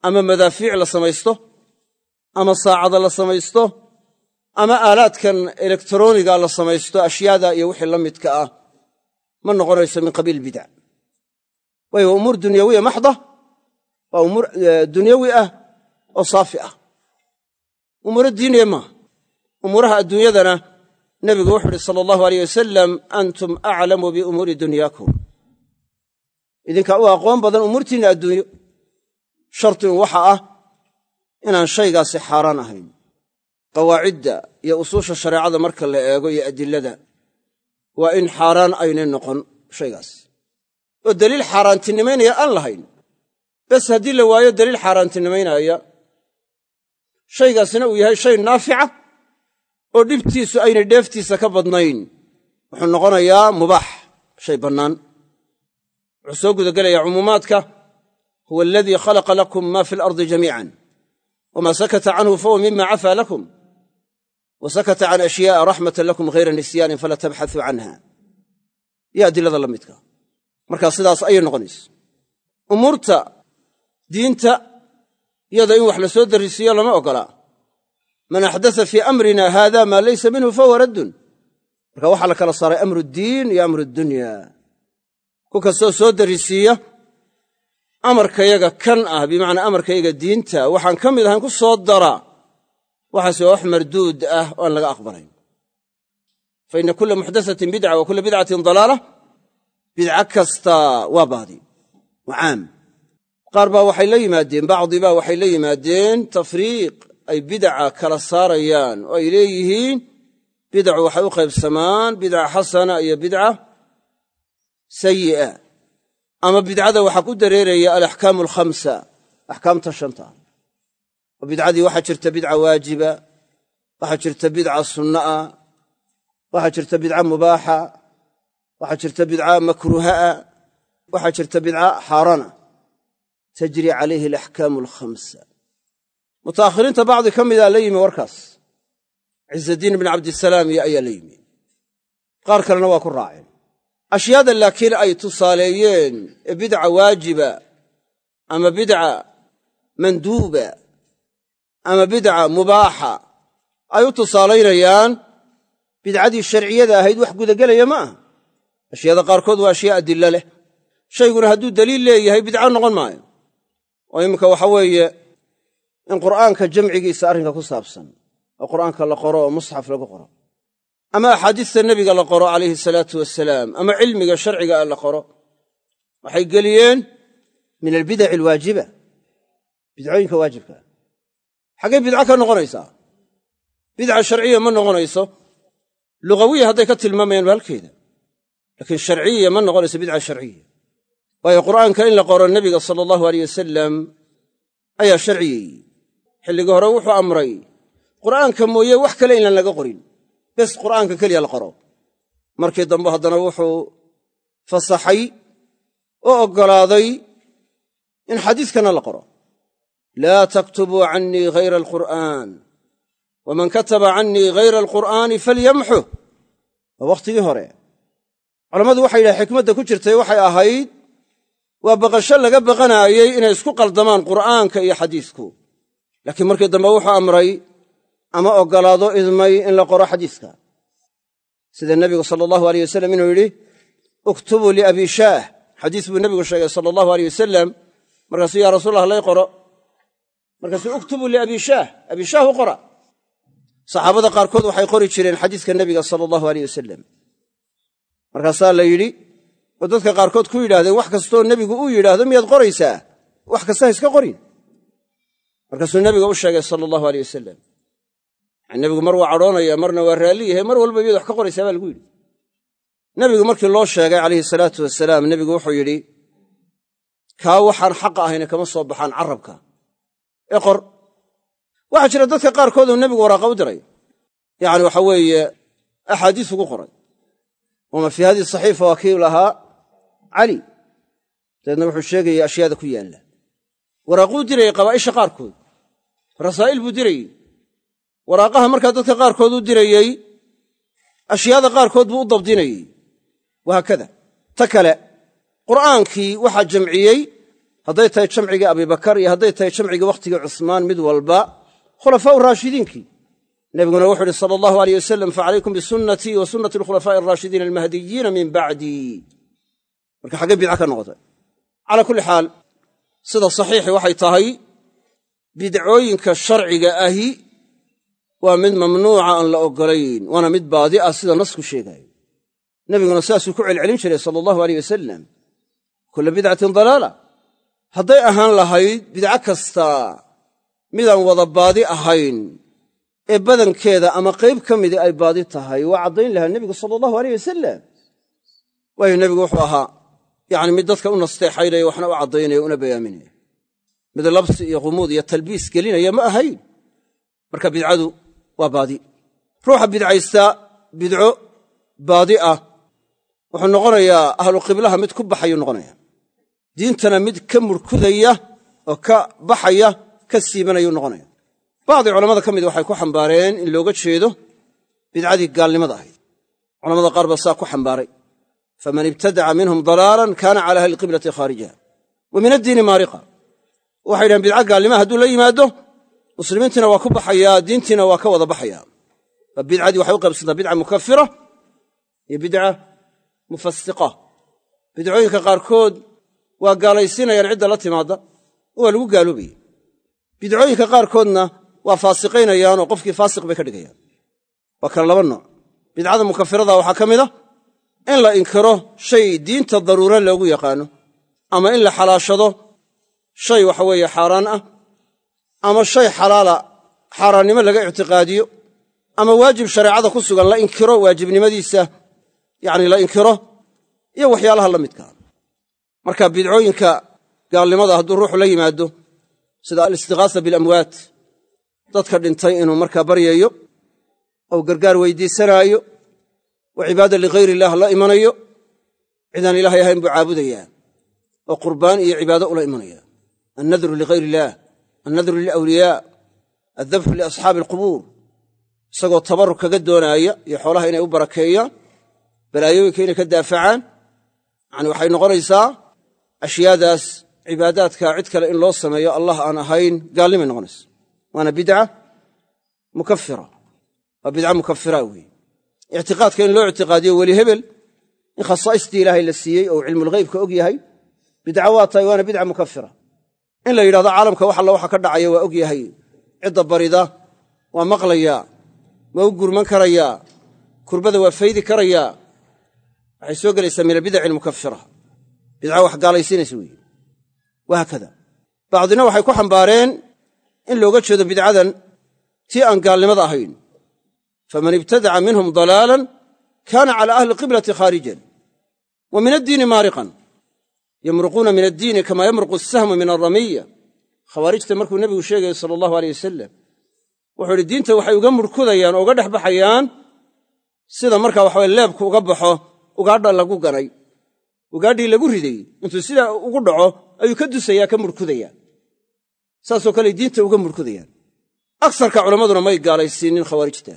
S1: ama madaafiic la samaysto ama saacada la samaysto ama aalaadkan elektroniga la samaysto ashyaada iyo wixii la midka ah ma noqonayso min qabiil bidca. Waayo waa umuur dunyawiya maxda? Waa umuur dunyawi ah oo saafi ah. Umuuro diiniya maaha umuuraha adduunyadana nebigu wuxu uhi sala allahu aleyh wasalam antum aclamu biumuuri dunyaakum idinkaa u aqoon badan umuurtiinna adduunyo shartigun waxa ah inaan shaygaasi xaaraan ahayn. Qawaacidda iyo usuusha shareecada marka la eego iyo adilada waa in xaaraan aynay noqon shaygaas. Oo daliil xaaraantinimaynaya aan lahayn. Bes haddii la waayo daliil xaaraantinimaynaya shaygaasna uu yahay shay naafica oo dhibtiisu aynay dheeftiisa ka badnayn. Wuxuu noqonayaa mubaax. Shay bannaan. Wuxuu soo gudagelayaa cumuumaadka. Huwa aladii khalaqa lakum ma fi alardi jamiican. Wamaa sakata canhu fahuwa mima cafaa lakum. Wa sakata can ashyaa'a raxmatan lakum hayra nisyaanin fala tabxatuu canha. Iyo adilada la midka. Markaa sidaas ayay noqonaysa umuurta diinta iyada in wax la soo darrisiiyo lama ogolaa man axdasa fii amrina haada maa laysa minhu fahuwa raddun. Marka waxaa la kala saaray amru ddiin iyo amru dunya. Ku kastoo soo darrisiiya amarkayaga kan ah bimacnaa amarkayaga diinta waxaan ka mid ahayn ku soo dara. Waxaase waa wax marduud ah oo aan laga aqbalayn. Fa ina kula muxdasatin bidca wa kula bidcatin dalaala. Bidca kasta waa baadi waa caam. Qaar baa waxay la waxay la yimaadeen tafriiq ay bidaca kala saarayaan oo ay leeyihiin bidacu waxay u qaybsamaan bidca xasana iyo bidca sayi'a ama bidcada waxaa ku dareeraya alaxkaamu alkhamsa axkaamta shanta. Oo bidcadii waxaa jirta bidca waajiba waxaa jirta bidca sunna'a waxaa jirta bidca mubaaxa waxaa jirta bidca makruuha'a waxaa jirta bidca xaaraana tajri calayhi alaxkaamu alkhamsa mutaakhiriinta bacdi ka mida la yimi warkaas. Ciizadiin ibn cabdisalaam iyo ayaa la yimi. Qaar kalena waa ku raaceen. Ashyaada laakiin ay tusaaleeyeen ee bidca waajiba ama bidca manduuba ama bidca mubaaxa ay u tusaalaynayaan bidcadii sharciyada ahayd wax gudagelaya ma aha. Ashyaada qaarkood waa ashyaa adilla leh. Shayguna hadduu daliil leeyahay bidco noqon maayo. Oo iminka waxa weeye in qur'aanka jamcigiisa arrinka ku saabsan oo qur'aanka la qoro oo musxaf lagu qoro. Ama axaadiista nebiga la qoro calayhi salaatu wasalaam ama cilmiga sharciga a la qoro waxay geliyeen min albidaci alwaajiba bidcooyinka waajibkaa xaggay bidco ka noqonaysaa bidca sharciya ma noqonayso? Lugawiya hadday ka tilmaamayaan waa halkeeda. Laakiin sharciya ma noqonayso bidca sharciya. Waayo qur'aanka in la qoro nebiga sala allahu aleyh wasalam ayaa sharciyey xilligii hore wuxuu amray qur'aanka mooye wax kale inaan laga qorin bes qur'aanka keliya la qoro. Markii dambe haddana wuxuu fasaxay oo oggolaaday in xadiiskana la qoro. Laa taktubuu cannii hayra alqur'aan waman kataba cannii hayra alqur'aani falyamxuh waa wakhtigii hore culammadu waxay yidhahen xikmadda ku jirtay waxay ahayd waa baqasho laga baqanaayey inay isku qaldamaan qur'aanka iyo xadiisku laakiin markii dambe wuxuu amray ama oggolaado idmay in la qoro xadiiska. Sida nebigu sala allahu aleyh wasalam inuu yidhi uktubuu liabii shaah. Xadiis buu nebigu sheegay sala allahu aleyh wasalam markaasuu yaa rasuulallah lay qoro. Markaasuu uktubuu liabii shaah. Abii shaah u qora. Saxaabada qaarkood waxay qori jireen xadiiska nebiga sala allahu aleyh wasalam markaasaa la yidhi oo dadka qaarkood ku yidhahdeen wax kastoo nebigu uu yidhaahdo miyaad qoraysaa? Wax kasta ha iska qorin markaasuu nebiga u sheegay sala allahu aleyh wasalam yani nebigu mar waa cadhoonaya marna waa raalli yahay mar walba miyaad wax ka qoraysaa baa lagu yidhi. Nebigu markii loo sheegay calayhi salaatu wasalaam nebigu wuxuu yidhi kaa waxaan xaqa ahayna kama soo baxaan carabka. Ee qor waxaa jira dadka qaarkood nebigu waraaqa u diray. Yacni waxa weeye axaadiis ugu qoray. Wama fii hadihi saxiifa waa kii lahaa cali dabeedna wuxuu sheegayay ashyaada ku yaalla. Waraaquu dirayey qabaa'isha qaarkood rasaa'il buu dirayey. Waraaqaha markaa dadka qaarkood u dirayey ashyaada qaarkood buu u dabdinayey. Wahaakada ta kale qur'aankii waxaa jamciyey hadday tahay jamcigii abibakar iyo hadday tahay jamcigii wakhtigii cusmaan mid walba khulafaa'u raashidiinkii nebiguna wuxuu uhi sala allahu aleyh wasalam facalaykum bisunnatii wa sunnati alkhulafaa'i alraashidiina almahdiyiina min bacdii marka xaggay bidca ka noqotay. Calaa kulli xaal sida saxiixi waxay tahay bidcooyinka sharciga ahi waa mid mamnuuca aan la oggolayn waana mid baadi ah sida nasku sheegaayo. Nebiguna sidaasuu ku celcelin jiray sala allahu aleyh wasalam kulla bidcatin dalaala hadday ahaan lahayd bidco kasta midaan wada baadi ahayn ee badankeeda ama qayb ka midii ay baadi tahay waa caddayn lahaa nebigu sala allahu aleyh wasalam waayo nebigu wuxuu ahaa yacni mid dadka u nasteexaynaya waxna u caddaynaya una bayaaminaya mid labsi iyo khumuud iyo talbiis gelinaya ma ahayn. Marka bidcadu waa baadi. Ruuxa bidcaysta bidco baadi ah wuxuu noqonayaa ahlu qiblaha mid ku baxayuu noqonaya. Diintana mid ka murkudaya oo ka baxaya ka siibanayuu noqonaya. Bacdi culamada ka mid waxay ku xambaareen in looga jeedo bidcadii gaalnimada ahayd. Culamada qaar baa saa ku xambaaray. Faman ibtadaca minhum dalaalan kaana cala ahli qiblati khaarijiha wa min addiini maariqa waxay dhahen bidca gaalnima hadduu la yimaado muslimiintiina waa ku baxayaa diintiina waa ka wada baxaya. Waa bidcadii waxay u qaybsantaa bidca mukafira iyo bidca mufasiqa bidcooyinka qaarkood waa gaalaysiinayaan cidda la timaadda waa lagu gaaloobayey bidcooyinka qaarkoodna waa faasiqaynayaanoo qofkii faasiq bay ka dhigayaan. Waa kale laba nooc. Bidcada mukafirada waxaa ka mid a in la inkiro shay diinta daruura loogu yaqaano ama in la xalaashado shay waxa weeye xaaraan ah ama shay xalaala xaaraannimo laga ictiqaadiyo ama waajib shareecada ku sugan la inkiro waajibnimadiisa yacni la inkiro iyo waxyaalaha la midkaa marka bidcooyinka gaalnimada hadduu ruuxu la yimaado sida alistiqaasa bilamwaat dadka dhintay inuu markaa baryayo ou gargaar weydiisanaayo oo cibaada ligayr illaah la imanayo cidaan ilaahay ahayn buu caabudayaa oo qurbaan iyo cibaado ula imanaya annadru ligayr illaah annadru lilawliyaa addabxu liasxaabi alqubuur isagoo tabarruk kaga doonaaya iyo xoolaha inay u barakeeyaan balaayooyinka inay ka daafacaan yacani waxay noqonaysaa ashyaadaas cibaadaadka cid kale in loo sameeyo allah aan ahayn gaalnimay noqonaysa waana bidca mukafira waa bidca mukafira weeye ictiqaadka in loo ictiqaadiyo weli hebel in khasaa'istii ilaahay la siiyey ou cilmulghaybka og yahay bidca waa tahay waana bidca mukafira in la yidhahdo caalamka wax alla waxa ka dhacaya waa og yahay. Cidda barida waa maqlayaa waa u gurman karayaa kurbada waa faydi karayaa. Waxay soo gelaysaa min albidaci almukafira bidca wax gaalaysiinaysa weeye wahaakada bacdina waxay ku xambaareen in looga jeedo bidcadan tii aan gaalnimada ahayn. Faman ibtadaca minhum dalaalan kaana cala ahli qiblati khaarijan. Wa min addiini maariqan yamruquuna min addiini kama yamruqu asahmu min alramiya khawaarijta markuu nebigu sheegaya sala allahu aleyh wasalam wuxuu idhi diinta waxay uga murkudayaan oo uga dhex baxayaan sida markaa waxaway leebku uga baxo ugaadha lagu ganay ugaadhii lagu riday intuu sidaa ugu dhaco ayuu ka dusayaa ka murkudaya. Saasoo kale diinta uga murkudayaan. Agsarka culammaduna may gaalaysiinin khawaarijta.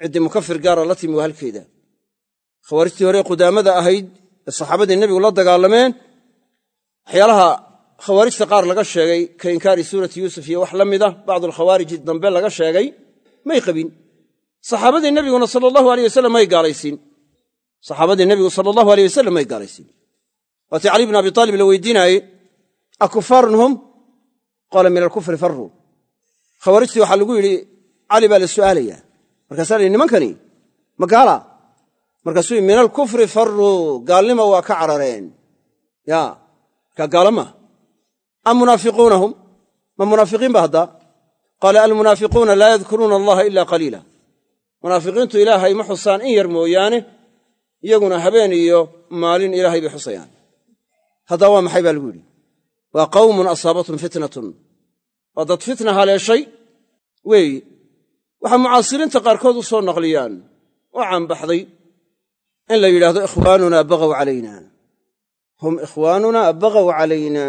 S1: Ciddii mukafir gaara la timi waa halkeeda. Khawaarijtii hore qudaamada ahayd ee saxaabadii nebigu la dagaalameen waxyaalaha khawaarijta qaar laga sheegay ka inkaari suurati yuusuf iyo wax la mida bacdu alkhawaariji dambe laga sheegay may qabin. Saxaabadii nebiguna sala allahu aleyh wasalam may gaalaysiin. Saxaabadii nebigu sala allahu aleyh wasalam may gaalaysiin. Waatii cali bn abi taalib la weydiinaayey akufaarun hum? Qaala min alkufri farruu khawaarijtii waxaa lagu yidhi cali baa la su'aalayaa markaasaa la yidhi nimankani? Ma gaala markaasuu min alkufri farruu gaalnima waa ka carareen. Ya markaa gaalo maaha am munaafiquunahum? Ma munaafiqiin ba haddaa qaala almunaafiquuna laa yadkuruuna allaha ila qaliila. Munaafiqiintu ilaahay ma xusaan in yar mooyaane iyaguna habeen iyo maalin ilaahay bay xusayaan. Haddaa waa maxay baa lagu yidhi? Waa qawmun asaabathum fitnatun. Waa dad fitna haleeshay? Weeyi waxaa mucaasiriinta qaarkood u soo naqliyaan oo caanbaxday in la yidhaahdo ikhwaanunaa bagaw calayna. Hum ikhwaanunaa bagaw calayna.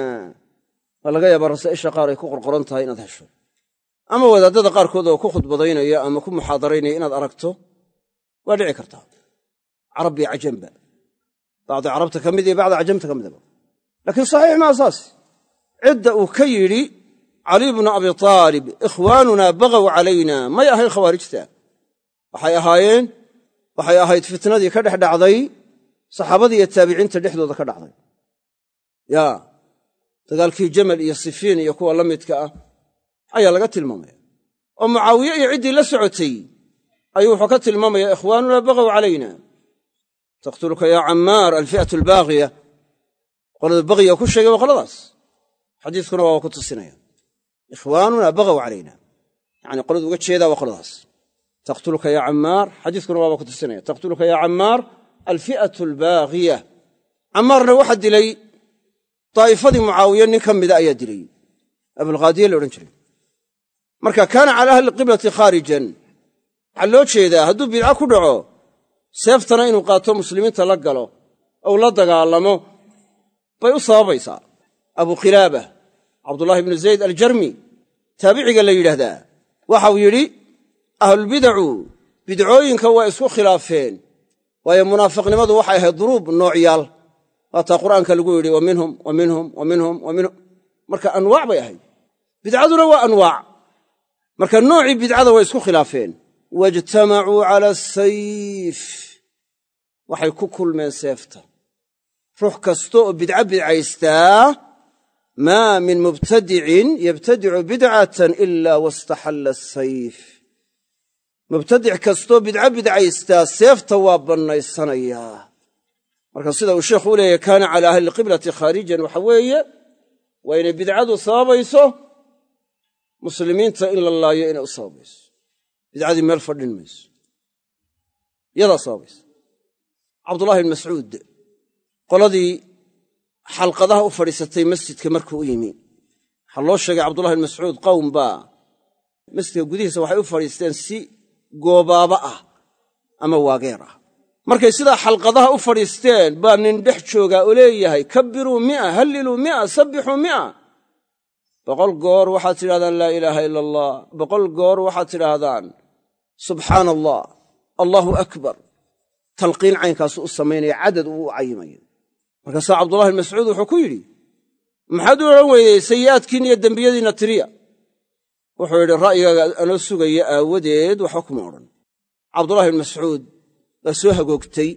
S1: Waa laga yaabaa rasaa'isha qaar ay ku qorqoran tahay inaad hesho. Ama wadaadada qaarkood oo ku khudbadaynaya ama ku muxaadaraynaya inaad aragto waa dhici kartaa carab iyo cajamba bacdi carabta ka mid iyo bacda cajamta ka midaba laakiin saxiix maa saas cidda uu ka yidhi caliy bnu abi aalib ikhwaanunaa bagaw calayna. May ahayn khawaarijta. Waxay ahaayeen waxay ahayd fitnadii ka dhex dhacday saxaabadii iyo taabiciinta dhexdooda ka dhacday. Ya dagaalkii jamal iyo sifiin iyo kuwa la midka ah ayaa laga tilmaamaya. Oo mucaawiye iyo ciddii la socotay ayuu wuxuu ka tilmaamaya ikhwaanunaa bagaw calayna. Taqtuluka yaa cammaar alfi'atu albaaqiya. Qolada bagiya ku sheegay waa qoladaas. Xadiiskuna waaba ku tusinaya. Ikhwaanunaa bagaw calayna. Yacni qoladu uga jeedaa waa qoladaas taqtuluka yaa cammaar xadiiskuna waaba ku tusinaya. Taqtuluka yaa cammaar alfi'atu albaaqiya cammaarna waxaa dilay daa'ifadii mucaawiye nin ka mida ayaa dilay. Abulqaadiye la odhan jiray. Marka kaana cala ahli qiblati khaarijan. Waxaa loo jeedaa hadduu bidca ku dhaco seeftana inuu qaato muslimiinta la galo ou la dagaalamo bay u sababaysaa. Abu khilaaba cabdullaahi bnu zayd aljarmi taabiciga la yidhaahdaa. Waxau ahlulbidacu bidcooyinka waa isku khilaafeen waayo munaafiqnimadu waxay ahayd duruub noocyaal waataa qur'aanka lagu yidhi wa minhum wa minhum wa minhum wa minhum. Marka anwaac bay ahayd. Bidcaduna waa anwaac. Marka noocii bidcada way isku khilaafeen. Waijtamacuu cala asayf waxay ku kulmeen seefta. Ruux kasta oo bidco bidcaystaa maa min mubtadicin yabtadicu bidcatan ila wastaxalla asayf mubtadic kastoo bidco bidcaystaa seefta waa bannaysanayaa. Marka sida uu sheikhu u leeyahy kaana cala ahli lqiblati khaarijan waxa weeye waa inay bidcadu sababayso muslimiinta in la laayo inay u sababayso. Bidcadii meel fadhin mayso. Yadaa sababaysa. Cabdullahi bn qoladii xalqadaha u fadhiisatay masjidka markuu u yimi. Waxaa loo sheegay cabdullahi bn mascuud qowm baa masjidka gudihiisa waxay u fadhiisteen si goobaaba ah ama waageer ah. Markay sidaa xalqadaha u fadhiisteen baa nin dhex joogaa oo leeyahay kabbiruu mia halliluu mia sabbixuu mia. Boqol goor waxaad tidhahdaan laa ilaaha ila allah boqol goor waxaad tidhaahdaan subxaana allah allaahu akbar. Talqiin caynkaasu u samaynaya cadad uu u cayimayo. Markaasaa cabdullahi mascuud wuxuu ku yidhi maxaad u odhan weydey sayi'aadkiinna iyo dembiyadiinna tiriya wuxuu yidhi ra'yigaaga anoo sugaya aawadeed waxba kuma odhan. Cabdullahi bn mascuud baa soo hagoogtay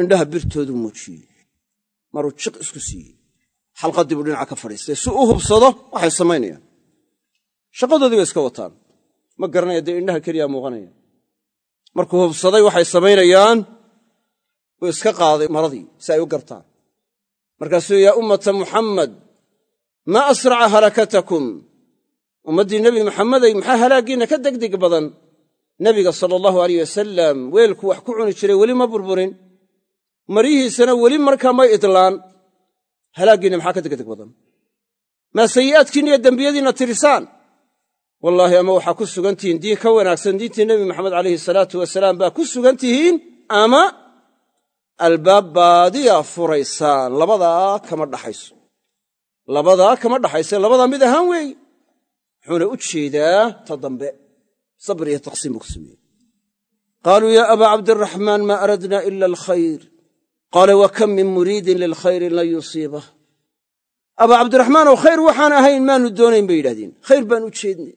S1: indhaha birtoodu muujiyey maruu jiq isku siiyey xalqaddii buu dhinaca ka fadhiistay. Si u hubsado waxay samaynayaan. Shaqadoodii bay iska wataan. Ma garanaya dee indhaha keliyaa muuqanaya markuu hubsaday waxay samaynayaan. Uu iska qaaday maradii si ay u gartaan. Markaasuu yaa ummata muxammad maa asraca halakatakum ummaddii nebi maxameday maxaa halaaggiinna ka degdeg badan? Nebiga sala allahu alayh wasalam weelku wax ku cuni jiray weli ma burburin. Maryihiisana weli markaa may idlaan. Halaaggiinna maxaa ka degdeg badan? Maa sayi'aadkiinna iyo dembiyadiinna tirisaan? Wallaahi ama waxaa ku sugan tihiin diin ka wanaagsan diintii nebi maxamed calayhi salaatu wasalaam baa ku sugan tihiin ama albaab baadiyaa furaysaan labadaa kama dhaxayso. Labadaa kama dhaxayse labadaa mid ahaan weeye wuxuuna u jeedaa ta dambe sabr iyo taqsiim buu ku sameeyey. Qaaluu yaa abaa cabdiraxmaan maa aradna ila alkhayr. Qaala wa kam min muriidin lilkhayri lan yusiibah abaa cabdiraxmaanow khayr waxaan ahayn maanu doonayn bay yidhahdeen. Khayr baan u jeednay.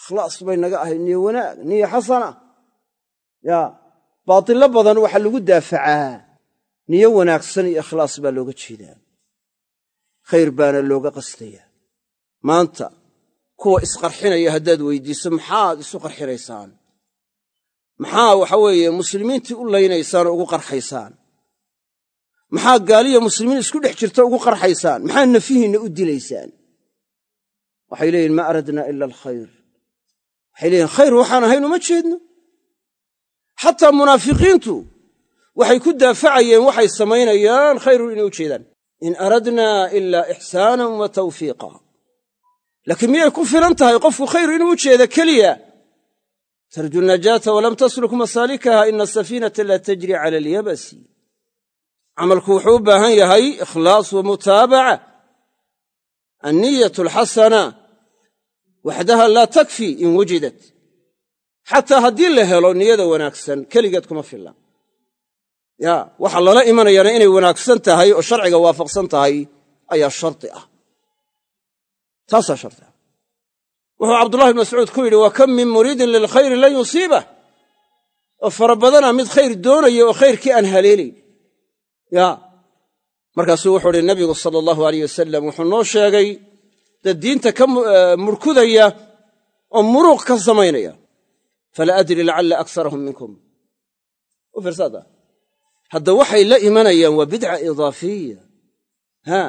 S1: Ikhlaas bay naga ahayd niyo wanaag niyo xasana. Yaa baatillo badan waxaa lagu daafacaa. Niyo wanaagsan iyo ikhlaas baa looga jeedaa. Khayr baana looga qastayaa. Maanta kuwa isqarxinaya haddaad weydiiso maxaad isu qarxinaysaan maxaa waxa weeye muslimiintii u laynaysaan oo ugu qarxaysaan? Maxaa gaaliya muslimiin isku dhex jirta ugu qarxaysaan? Maxaa nafihiinna u dilaysaan? Waxay leeyihiin maa aradna ila alkhayr. Waxay leeyihiin khayr waxaan ahayn uma jeedno. Xataa munaafiqiintu waxay ku daafacayeen waxay samaynayaan khayrun inay u jeedaan. In aradnaa ilaa ixsaanan wa tawfiiqa laakiin miyay ku filan tahay? Qofku khayr inuu u jeeda keliya. Tarju najaata walam tasluk masaalikaha ina asafiinata la tajri cala alyabasi. Camalku wuxuu u baahan yahay ikhlaas wa mutaabaca. Anniyat alxasana waxdaha laa takfi in wujidat. Xataa haddii la helo niyada wanaagsan keligeed kuma filla ya waxa lala imanayaana inay wanaagsan tahay oo sharciga waafaqsan tahay ayaa shardi ah taasaa shardi wuxuu cabdullahi bn mascuud ku yidhi wa kam min muriidin lilkhayri lan yusiibah oo fara badana mid khayr doonaya oo khayrkii aan haleelayn ya. Markaasuu wuxuu uhi nabigu sala allahu aleyh wasalam wuxuu noo sheegay dad diinta ka murkudaya oo muruuq ka samaynaya. Fala adri lacalla aksarahum minkum. U fiirsaada hadda waxay la imanayaan waa bidca idaafiya ha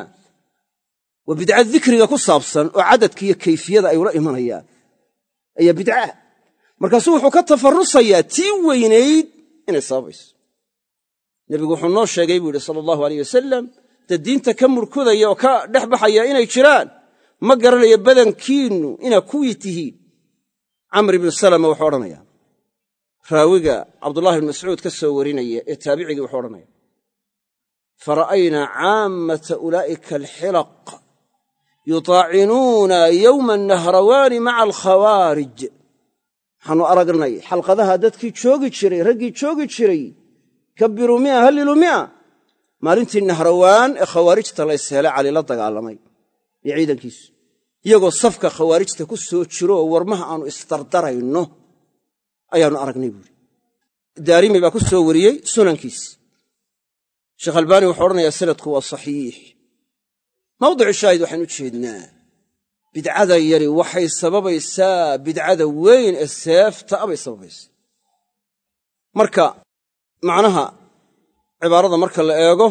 S1: waa bidca dikriga ku saabsan oo cadadka iyo kayfiyada ay ula imanayaan. Ayaa bidcaah markaasuu wuxuu ka tafarusayaa tii weynayd inay sababayso. Nebigu wuxuu noo sheegay buu yidhi sala allahu aleyh wasalam dad diinta ka murkudaya oo ka dhex baxaya inay jiraan ma garanayo badankiinnu inaa kuwii tihiin. Camr ibnu salama wuxuu odhanaya. Raawiga cabdullahi bn mascuud ka soo warinaya ee taabicigii wuxuu odhanaya. Fara'aynaa caammata ulaa'ika alxilaq yutaacinuuna yowma nahrawaani maca alkhawaarij. Waxaannu aragnay xalqadaha dadkii joogi jiray raggii joogi jiray kabbiruu mia halliluu mia. Maalintii nahrawaan ee khawaarijta la ysheelay cali la dagaalamay iyo ciidankiisu iyagoo safka khawaarijta ku soo jiro oo warmaha aannu isdardarayno ayaannu aragnay buuri. Daarimi baa ku soo wariyey sunankiis. Sheekh albaani wuxuu odhanayaa sanadku waa saxiix mawdicu shaahid waxaan u jeednaa bidcada yari waxay sababaysaa bidcada weyn ee seefta abay sababaysaa marka macnaha cibaarada marka la eego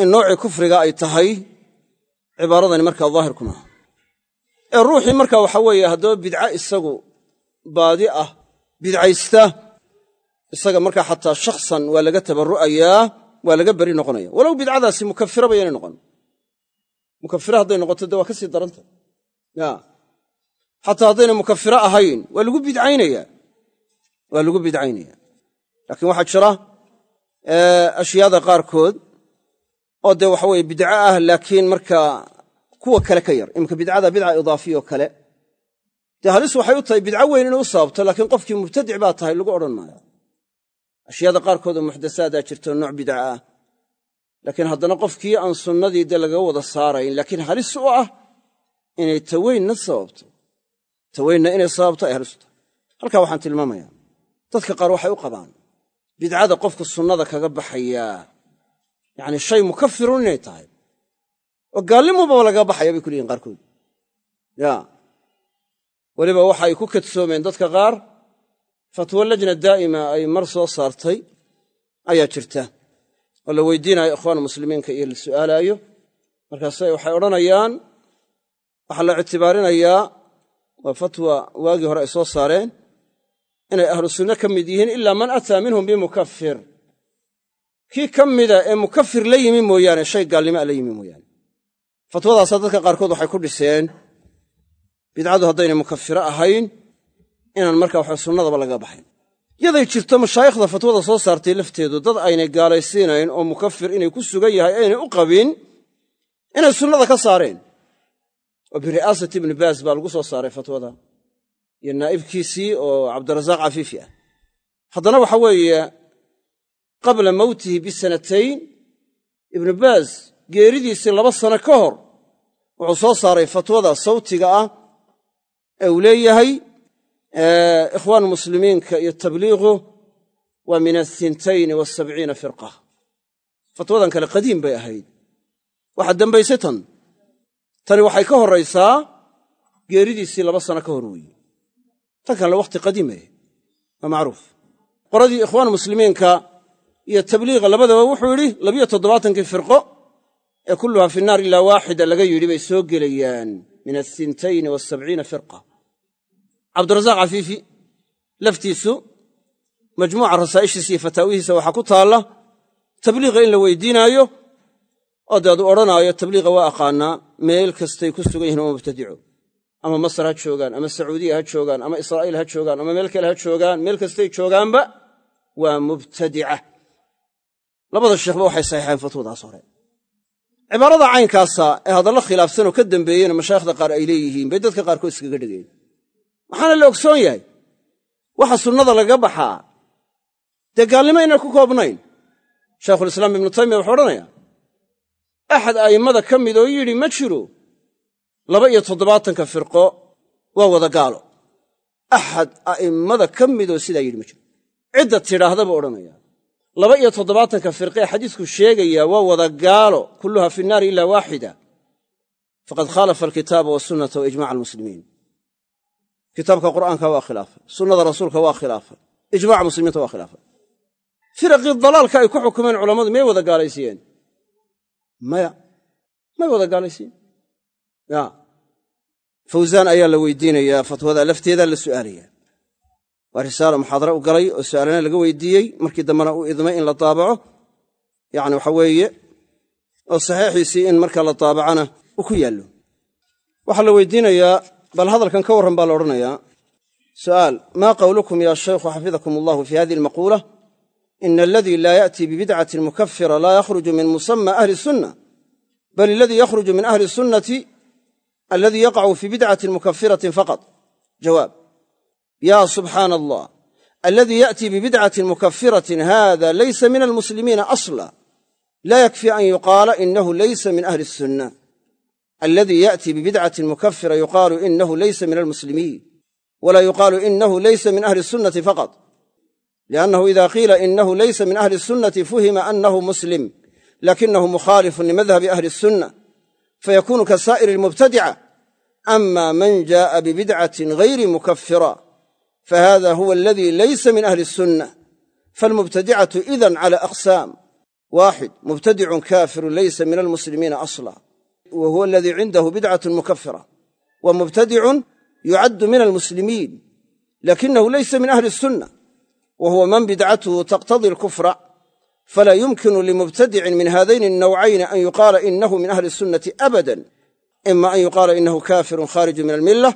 S1: in noocii kufriga ay tahay cibaaradani markaa daahirku maaha. Ee ruuxii marka waxa weeye haddaba bidca isagu baadi ah bidcaysta isaga markaa xataa shakhsan waa laga tabarru'ayaa waa laga beri noqonaya. Walow bidcadaasi mukafira bayanay noqon mukafira hadday noqoto de waa ka sii daranta. Ya. Xataa haddayna mukafiro ahayn waa lagu bidcaynaya waa lagu bidcaynaya laakiin waxaa jira ashyaada qaarkood oo dee waxa weye bidco ah laakiin markaa kuwa kale ka yar iminka bidcada bidca idaafiya oo kale. Dee halis waxay u tahay bidco weyn inay u sababto laakiin qofkii mubtadic baa tahay lagu odhan maayo. Ashyaada qaarkood oo muxdasaadaa jirto nooc bidca ah laakiin haddana qofkii aan sunnadii dee lagaga wada saarayn laakiin halis u ah inay taweynna sababto. Taweynna inay sababto ay halis u tahay. Halkaa waxaan tilmaamayaa. Dadka qaar waxay u qabaan bidcada qofka sunnada kaga baxayaa yacni shay mukafirun inay tahay oo gaalnimubaba lagaga baxaya bay ku leeyihiin qaarkood. Ya. Weliba waxa ay ku kadsoomeen dadka qaar fatwo lajna daa'ima ay mar soo saartay ayaa jirta oo la weydiinayo ikhwaan muslimiinka iyo la su'aalaayo. Markaase waxay odhanayaan waxaa la ictibaarinayaa waa fatwa waagii hore ay soo saareen inay ahlu sunne ka mid yihiin ilaa man ataa minhum bimukafir kii ka mida ee mukafir la yimi mooyaane shay gaalnimo a la yimi mooyaane. Fatwadaasaa dadka qaarkood waxay ku dhiseen bidcadu haddaynay mukafiro ahayn inaan markaa waxa sunnadaba laga baxayn yaday jirto mashaayikhda fatwada soo saartay lafteedu dad aynay gaalaysiinayn oo mukafir inay ku sugan yahay aynay u qabin inay sunnada ka saareen. Oo biri'aasati ibni baas baa lagu soo saaray fatwada. Iyo naa'ibkiisii oo cabdirasaaq cafiifi ah. Haddana waxa weeye qabla mawtihi bisanatayn ibnu baas geeridiisii laba sano ka hor wuxuu soo saaray fatwada sawtiga ah ee uu leeyahay ikhwaan muslimiinka iyo tabliiqu waa min ahintayn wasabciina firqa. Fatwadan kale qadiim bay ahayd. Waxaa dambaysay tan. Tani waxay ka horraysaa geeridiisii laba sano ka hor weeye tan kanle wakhti qadiimay waa macruuf. Qoradii ikhwaan muslimiinka iyo tabliiqa labadaba wuxuu yidhi labiyo toddobaatankii firqo ee kulluhaa fi naar ilaa waaxida laga yidhi bay soo gelayaan min ahintayn wasabciina cabdirasaaq cafiifi laftiisu majmuuca rasaa'ishiisa iyo fataawihiisa waxaa ku taalla tabliiqa in la weydiinaayo oo deed u odhanaayo tabliiqa waa aqaanaa meel kastay ku sugan yihiin oo mubtadico ama masar ha joogaan ama sacuudiya ha joogaan ama israa'iil ha joogaan ama meel kale ha joogaan meel kastay joogaanba waa mubtadica. Labada sheekhba waxay saxiixeen fatwadaas hore. Cibaarada caynkaasa ee hadallo khilaafsanoo ka dambeeyena mashaayikhda qaar ay leeyihiin bay dadka qaarkood iskaga dhegeen maxaana la ogsoon yahay? Waxa sunnada lagaga baxaa. Dee gaalnimo ku koobnayn. Shaykhulislaam ibnu taymiya wuxuu odhanayaa axad a'immada ka mid oo yidhi ma jiro laba iyo toddobaatanka firqo waa wada gaalo axad a'immada ka midoo sidaa yidhi ma jiro cidda tidhaahda buu odhanayaa laba iyo toddobaatanka firqee xadiisku sheegayaa waa wada gaalo kulluha fi nnaari ila waaxida. Faqad khaalafa alkitaaba wasunnata wa ijmaca almuslimiin kitaabka qur'aanka waa khilaafay sunnada rasuulka waa khilaafay ijmaca muslimiinta waa khilaafay firaqii dalaalka ay ku xukumeen culammadu miyay wada gaalaysiiyeen? Maya may wada gaalaysiiyen ya fawsaan ayaa la weydiinayaa fatwada lafteedaa la su'aalayaa waa risaalo muxaadara u galay oo su'aalana laga weydiiyey markii dambena u idmay in la taabaco. Yacni waxa weeye oo saxiixiisii in marka la taabacana uu ku yaallo. Waxaa la weydiinayaa bal hadalkan ka warran baa la odhanayaa. Su'aal maa qawlukum ya shaykhu xafidakum allahu fi hadihi almaquula ina aladii laa ya'tii bibidcatin mukafira laa yakhruju min musama ahli sunna bal aladii yakhruju min ahli sunnati aladii yaqacu fi bidcatin mukafiratin faqad jawaab ya subxaana allah aladii ya'tii bibidcatin mukafiratin hada laysa min almuslimiina asla. Laa yakfi an yuqaala inahu laysa min ahli sunna aladii ya'tii bibidcatin mukafira yuqaalu inahu laysa min almuslimiin walaa yuqaalu inahu laysa min ahli sunnati faqad liannahu ida qiila inahu laysa min ahli sunnati fuhima anahu muslim lakinahu mukhaalifun limadhabi ahli sunna fayakunu kasaa'iri almubtadica ama man jaءa bibidcatin gayri mukafira fahada huwa aladii laysa min ahli sunna falmubtadicatu idan cala aqsaam waaxid mubtadicun kafirun laysa min almuslimiina asla wa huwa aladii cindahu bidcatun mukafira wa mubtadicun yucaddu min almuslimiin lakinahu laysa min ahli sunna wa huwa man bidcatuhu taqtadi alkufra falaa yumkinu limubtadicin min haadayni alnawcayni an yuqaala inahu min ahli sunnati abadan ima an yuqaala inahu kafirun khaariju min almillah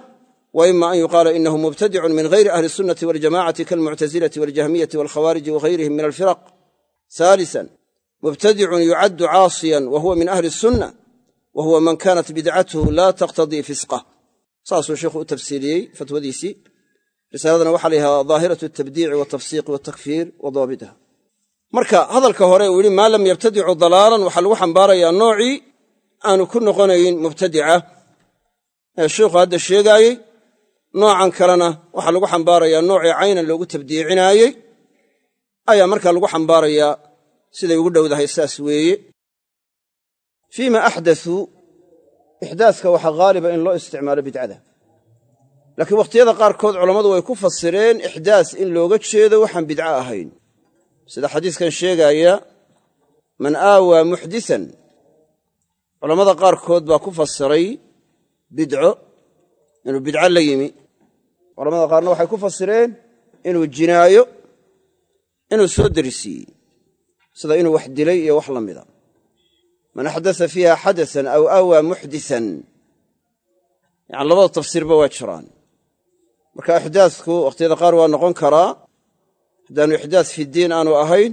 S1: wa ima an yuqaala inahu mubtadicun min gayri ahli sunnati waljamacati kalmuctazilati waljahmiyati walkhawaariji wahayrihim min alfiraq haalisan mubtadicun yucaddu caasiyan wa huwa min ahli sunna wa huwa man kaanat bidcatuhu laa taqtadii fisqah saasuu sheikhu u tafsiiriyey fatwadiisii risaaladana waxaa la yidhahdaa daahiratu altabdiici waltafsiiqi waltakfiir wa dawaabitaha marka hadalka hore uu yidhi maa lam yabtadicu dalaalan waxaa lagu xambaarayaa noocii aanu ku noqonayn mubtadica ee sheikhu hadda sheegaayey noocan kalena waxaa lagu xambaarayaa noocii caynan loogu tabdiicinaayey ayaa markaa lagu xambaarayaa siday ugu fiima axdatuu ixdaaska waxaa haaliba in loo isticmaalo bidcada laakiin wakhtiyada qaarkood culammadu way ku fasireen ixdaas in looga jeedo waxaan bidco ahayn sida xadiiskan sheegaaya man aawaa muxdisan culammada qaarkood baa ku fasiray bidco inuu bidco la yimi culamada qaarna waxay ku fasireen inuu jinaayo inuu soo derisiiyey sida inuu wax dilay iyo wax la mida man axdasa fiiha xadasan aw aawaa muxdisan yani labada tafsiirba waa jiraan. Marka ixdaasku wakhtiyada qaar waa noqon karaa haddaanu ixdaas fi diin aanu ahayn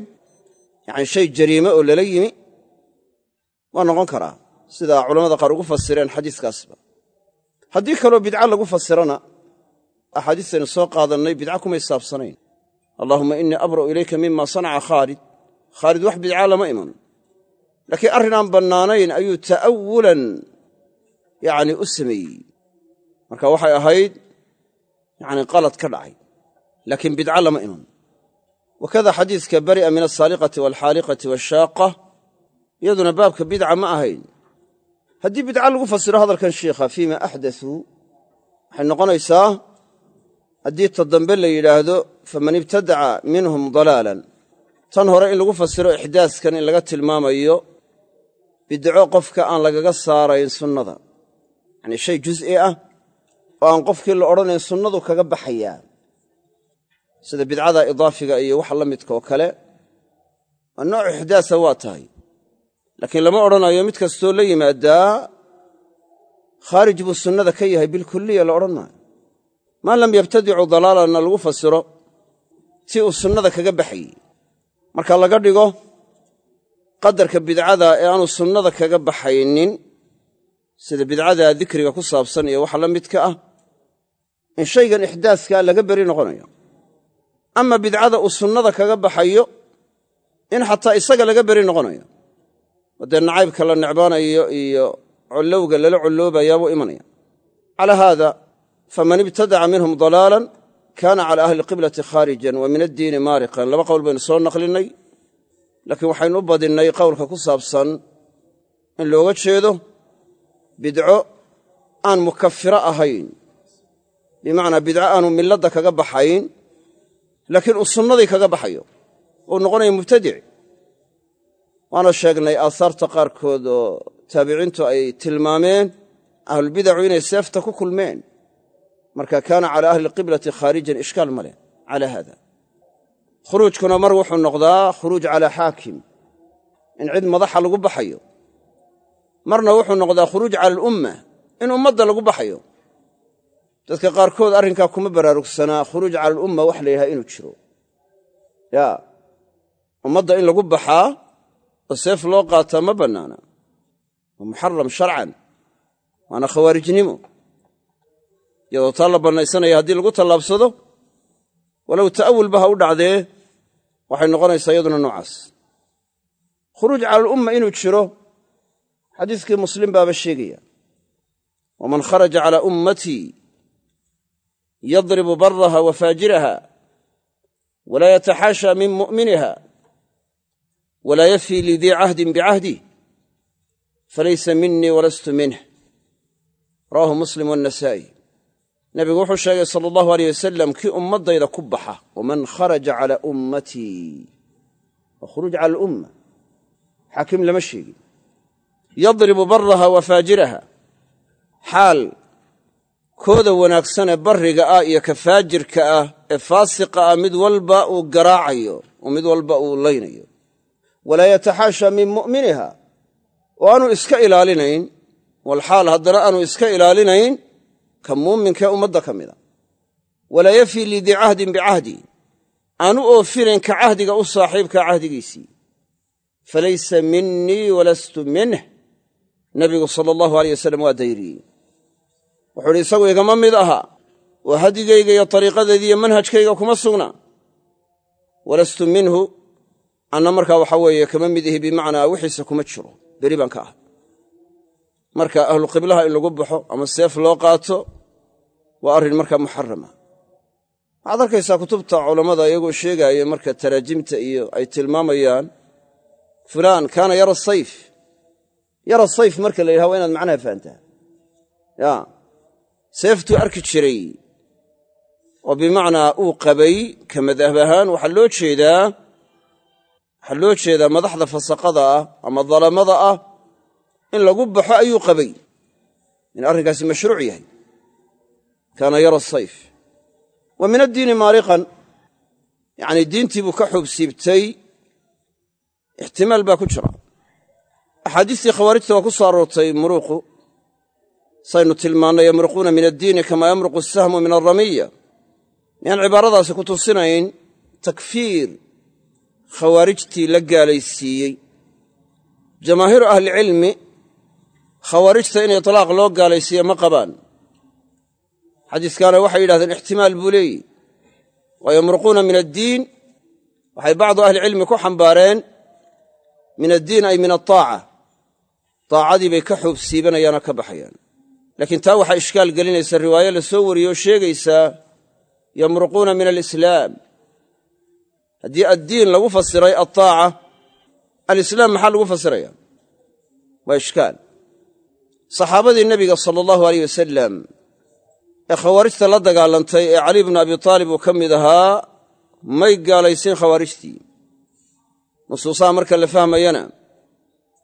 S1: yani shay jariime oo lala yimi waa noqon karaa. Sida culamada qaar ugu fasireen xadiiskaasba haddii kaloo bidca lagu fasirana axaadiistaynu soo qaadannay bidca kumay saabsanayn. Allaahuma innii abra'u ilayka mima sanaca khaalid. Khaalid wax bidcaa lama iman laakiin arrin aan bannaanayn ayuu ta'awulan yacni u sameeyey. Marka waxay ahayd yacni qalad ka dhacay laakiin bidca lama iman. Wakada xadiiska bari'a min alsaaliqati waalxaaliqati waashaaqa iyaduna baabka bidca ma ahayn. Haddii bidca lagu fasiro hadalkan sheikha fiima axdatuu waxay noqonaysaa haddii ta dambe la yidhaahdo faman ibtadaca minhum dalaalan tan hore in lagu fasiro ixdaaskan in laga tilmaamayo bidco qofka aan lagaga saarayn sunnada. Yacnii shay jus'i ah oo aan qofkii la odhanayn sunnadu kaga baxayaa sida bidcada idaafiga iyo waxa la midka oo kale waa nooc ixdaasa waa tahay. Laakiin lama odhanayo mid kastoo la yimaadaa khaarij buu sunnada ka yahay bilkulliya la odhan maayo. Maa lam yabtadicu dalaalanna lagu fasiro si uu sunnada kaga baxayey marka laga dhigo qadarka bidcada ee aanu sunnada kaga baxaynin sida bidcada dikriga ku saabsan iyo waxa la midka ah in shaygan ixdaaskaa laga beri noqonayo. Ama bidcada uu sunnada kaga baxayo in xataa isaga laga beri noqonayo. Dee nacaybka la necbaanayo iyo collowga lala colloobayaabuu imanaya. Calaa haada faman ibtadaca minhum dalaalan kaana cala ahli qiblati khaarijan wa min addiini maariqan. Laba qowl baynu soo naqlinnay laakiin waxaynu u badinnay qowlka ku saabsan in looga jeedo bidco aan mukafiro ahayn. Bimacnaa bidco aanu milladda kaga baxayn laakiin uu sunnadii kaga baxayo. Uu noqonaya mubtadic. Waana sheegnay aahaarta qaarkood oo taabiciintu ay tilmaameen ahlulbidacu inay seefta ku kulmeen. Marka kaana cala ahli qiblati khaarijan ishkaal ma leh. Calaa haada khuruujkuna mar wuxuu noqdaa khuruuj calaa xaakim in cid madaxa lagu baxayo. Marna wuxuu noqdaa khuruuj cala alumma in ummadda lagu baxayo. Dadka qaarkood arrinkaa kuma baraarugsanaa khuruuj cala alumma wax la inuu jiro. Yaa ummadda in lagu baxaa oo seef loo qaataa ma bannaana. Waa muxaram sharcan waana khawaarijnimo. Iyadoo taa la bannaysanaya haddii lagu tallaabsado walow ta'awulba ha u dhacdee waxay noqonaysaa iyaduna noocaas. Khuruuj cala alumma inuu jiro xadiiskii muslim baaba sheegaya waman kharaja calaa ummatii yadribu baraha wa faajiraha walaa yataxaasha min mu'miniha walaa yafii lidii cahdin bicahdi falaysa minii walastu minh rawaahu muslim wanasaa'i nebigu wuxuu sheegay sala allahu aleyh wasalam kii ummaddayda ku baxa waman kharaja calaa ummatii waa khuruuj cala alumma. Xaakim lama sheegin. Yadribu baraha wa faajiraha. Xaal kooda wanaagsan ee barriga ah iyo ka faajirka ah ee faasiqa ah mid walba uu garaacayo oo mid walba uu laynayo walaa yataxaasha min mu'miniha. Oo aanu iska ilaalinayn. Walxaal haddana aanu iska ilaalinayn ka muuminkaee ummadda ka mida. Walaa yafii lidii cahdin bicahdi. Aanu oofinayn ka cahdiga u saaxiibkaa cahdigiisii. Falaysa minii walastu minh nabigu sala allahu aleyh wasalam waa dayriyey wuxuu uhi isagu igama mid aha. Oo hadigayga iyo ariiqadayda iyo manhajkayga kuma sugna. Walastu minhu. Anna markaa waxaa weeye kama mid ihi bimacnaa wixiisa kuma jiro. Beri baan ka ah marka ahlu qiblaha in lagu baxo ama seef loo qaato waa arrin markaa muxarama. Waxaad arkaysaa kutubta culammada iyagoo sheegaaya marka taraajimta iyo ay tilmaamayaan fulaan kaana yara sayf. Yara sayf marka la yidhaha waa inaad macnaha fahantaa. Ya seeftuu arki jiray. Oo bimacnaa uu qabay ka madhab ahaan waxaa loo jeedaa waxaa loo jeedaa madaxda fasaqada ah ama dalamada ah. In lagu baxo ayuu qabay. In arrinkaasi mashruuc yahay kaana yara sayf. Wa min addiini maariqan yacnii diintii buu ka xuubsiibtay ixtimaal baa ku jira. Axaadiistii khawaarijta waa ku soo aroortay muruuqu saynu tilmaannay yamruquuna min addiini kamaa yamruqu asahmu min alramiya miyaan cibaaradaasi ku tusinayn takfiir khawaarijtii la gaalaysiiyey. Jamaahiiru ahlicilmi khawaarijta in itlaaq loo gaalaysiiye ma qabaan xadiiskaana waxay yidhahdeen ixtimaal buu leeyi. Wa yamruquuna min addiin. Waxay bacdu ahlicilmi ku xambaareen min addiin ay min ataaca taacadii bay ka xuub siibanayaanoo ka baxayaan. Laakiin taa waxaa ishkaal gelinaysa riwaayo la soo wariyey oo sheegaysaa yamruquuna min alislaam. Haddii addiin lagu fasiray ataaca alislaam maxaa lagu fasiraya? Waa ishkaal. Saxaabadii nebiga wasalam ee khawaarijta la dagaalantay ee cali bnu abi taalib uu ka mid ahaa may gaalaysiin khawaarijtii. Nusuusaha marka la fahmayana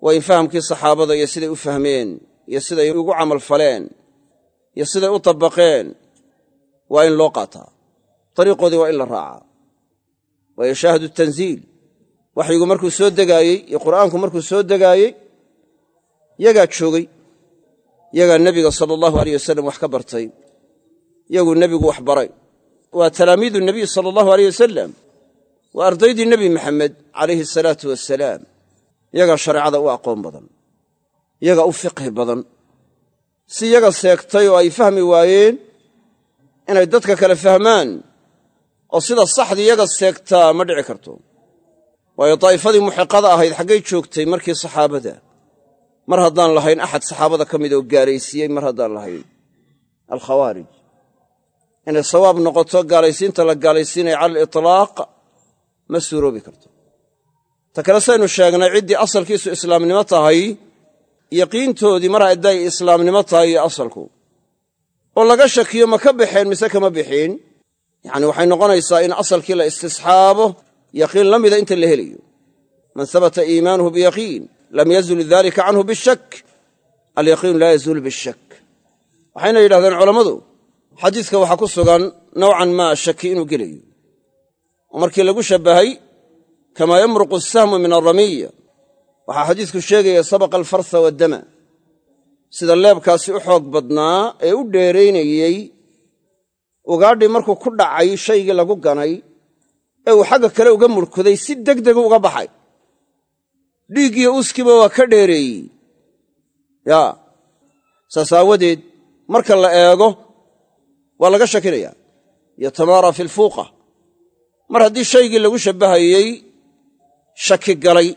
S1: waa in fahamkii saxaabada iyo siday u fahmeen iyo siday ugu camalfaleen iyo siday u tabaqeen waa in loo qaataa. Dariiqoodii waa in la raacaa. Waayo shaahadu tanziil. Waxyigu markuu soo degaayey iyo qur'aanku markuu soo degaayey yagaa joogay yagaa nebiga sala allahu aleyh wasalam wax ka bartay yaguu nebigu wax baray. Waa talaamiidu nebiy sala allahu aleyh wasalam waa ardaydii nebi maxamed calayhi asalaatu wasalaam yagaa shareecada u aqoon badan yaga u fiqhi badan. Si yaga seegtay oo ay fahmi waayeen inay dadka kale fahmaan oo sida saxdii yaga seegtaa ma dhici karto. Waayo daa'ifadii muxiqada ahayd xaggay joogtay markii saxaabada. Mar haddaan lahayn axad saxaabada ka mid oo gaalaysiiyey mar haddaan lahayn alkhawaarij inay sawaab noqoto gaalaysiinta la gaalaysiinaya cala alitlaaq ma suuroobi karto. Ta kale saynu sheegnay ciddii asalkiisu islaamnimo tahay yaqiintoodii mar hadday islaamnimo tahay iyo asalku. Oo laga shakiyo ma ka baxeen mise kama bixin? Yacni waxay noqonaysaa in asalkii la istisxaabo yaqiin la mida inta la helayo. Man habata iimaanuhu biyaqiin lam yazul dalika canhu bishak alyaqiinu laa yazuulu bishak waxayna yidhahdeen culammadu xadiiska waxaa ku sugan nowcan maa shaki inuu gelayo. Oo markii lagu shabbahay kamaa yamruqu asahmu min alramiya waxaa xadiisku sheegaya sabaqa alfarsa waddama sida leebkaasi u xoog badnaa ee u dheeraynayey ugaadhii markuu ku dhacay shaygii lagu ganay ee uu xagga kale uga murkuday si degdegu uga baxay. Dhiiggiyo uskiba waa ka dheereeyey. Yaa saas aawadeed marka la eego waa laga shakinayaa yatamaara fi lfuuqa. Mar haddii shaygii lagu shabbahayey shaki galay.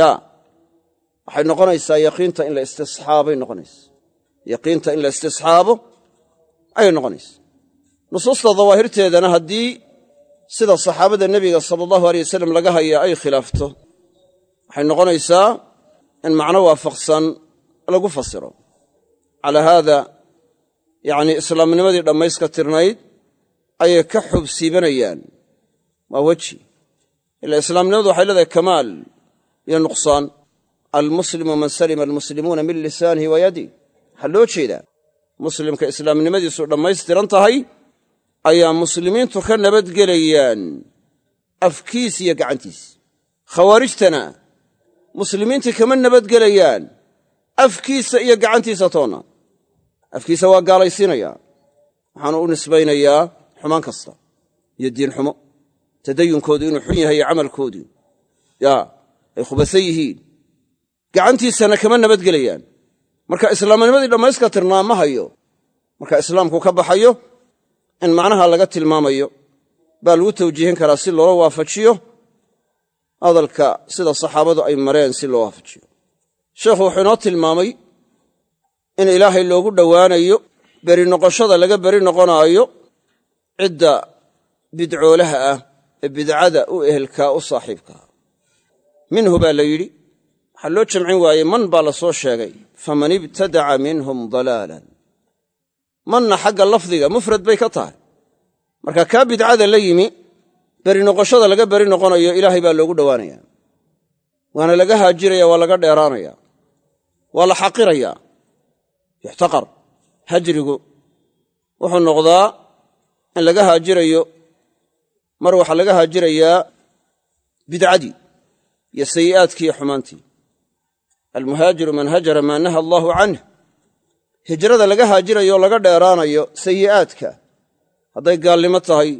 S1: Yaa waxay noqonaysaa yaqiinta in la istisxaabay noqonaysa. Yaqiinta in la istisxaabo ayay noqonaysa. Nusuusta dawaahirteedana haddii sida saxaabada nebiga sala allahu aleyh wasalam laga hayaa ay khilaafto waxay noqonaysaa in macno waafaqsan lagu fasiro. Calaa haada yacnii islaamnimadii dhammayska tirnayd ayay ka xubsiibanayaan waa weji. Ila islaamnimadu waxay leedahay kamaal iyo nuqsaan. Almuslimu man salima almuslimuuna min lisaanihi wa yadih waxaa loo jeedaa? Muslimka islaamnimadiisu dhammaystiran tahay ayaa muslimiintu ka nabadgelayaan afkiis iyo gacantiis. Khawaarijtana muslimiintii kama nabadgelayaan afkiisa iyo gacantiisa toonna afkiisa waa gaalaysiinayaa waxaanu u nisbaynayaa xumaan kasta iyo diin xumo. Tadayunkoodu inuu xun yahay iyo camalkoodii. Yaa ay khubasa yihiin. Gacantiisana kama nabadgelayaan. Marka islaamnimadii dhammayska tirnaa ma hayo marka islaamku ka baxayo in macnaha laga tilmaamayo baa lagu tawjiihin karaa si loola waafajiyo hadalka sida saxaabadu ay mareen si loo waafajiyo. Sheekhu wuxuu inoo tilmaamay in ilaahay loogu dhowaanayo beri noqoshada laga beri noqonaayo cidda bidcoolaha ah ee bidcada u ehelkaa u saaxiibkaa. Minhu baa la yidhi waxaa loo jamcin waayey man baa la soo sheegay faman ibtadaca minhum dalaalan. Manna xagga lafdiga mufrad bay ka tahay. Marka kaa bidcada la yimi beri noqoshada laga beri noqonayo ilaahay baa loogu dhowaanaya waana laga haajiraya waa laga dheeraanaya waa la xaqirayaa yuxtaqar hajrigu wuxuu noqdaa in laga haajirayo mar waxaa laga haajirayaa bidcadii iyo sayi'aadkii iyo xumaantii. Almuhaajiru man hajara maa naha allaahu canh hijrada laga haajirayo laga dheeraanayo sayi'aadka hadday gaalnimo tahay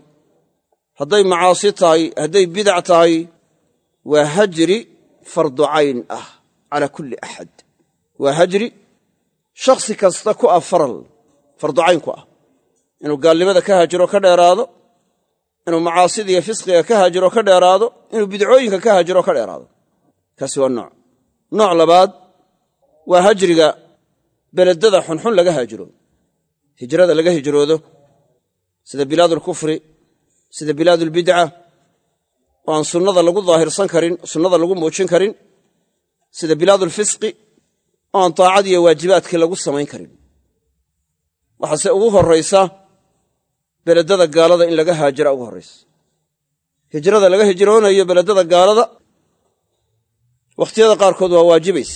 S1: hadday macaasi tahay hadday bidac tahay waa hajri fardu cayn ah calaa kulli axad. Waa hajri shakhsi kasta ku ah faral fardu cayn ku ah. Inuu gaalnimada ka haajiro ka dheeraado inuu macaasida iyo fisqiga ka haajiro ka dheeraado inuu bidcooyinka ka haajiro ka dheeraado. Kaasi waa nooc. Nooc labaad waa hajriga beledada xunxun laga haajiro hijrada laga hijroodo sida bilaadulkufri sida bilaadulbidca oo aan sunnada lagu daahirsan karin sunnada lagu muujin karin sida bilaadulfisqi oo aan taacad iyo waajibaadkii lagu samayn karin. Waxaase ugu horraysa beledada gaalada in laga haajira ugu horraysa. Hijrada laga hijroonayo beledada gaalada wakhtiyada qaarkood waa waajibays.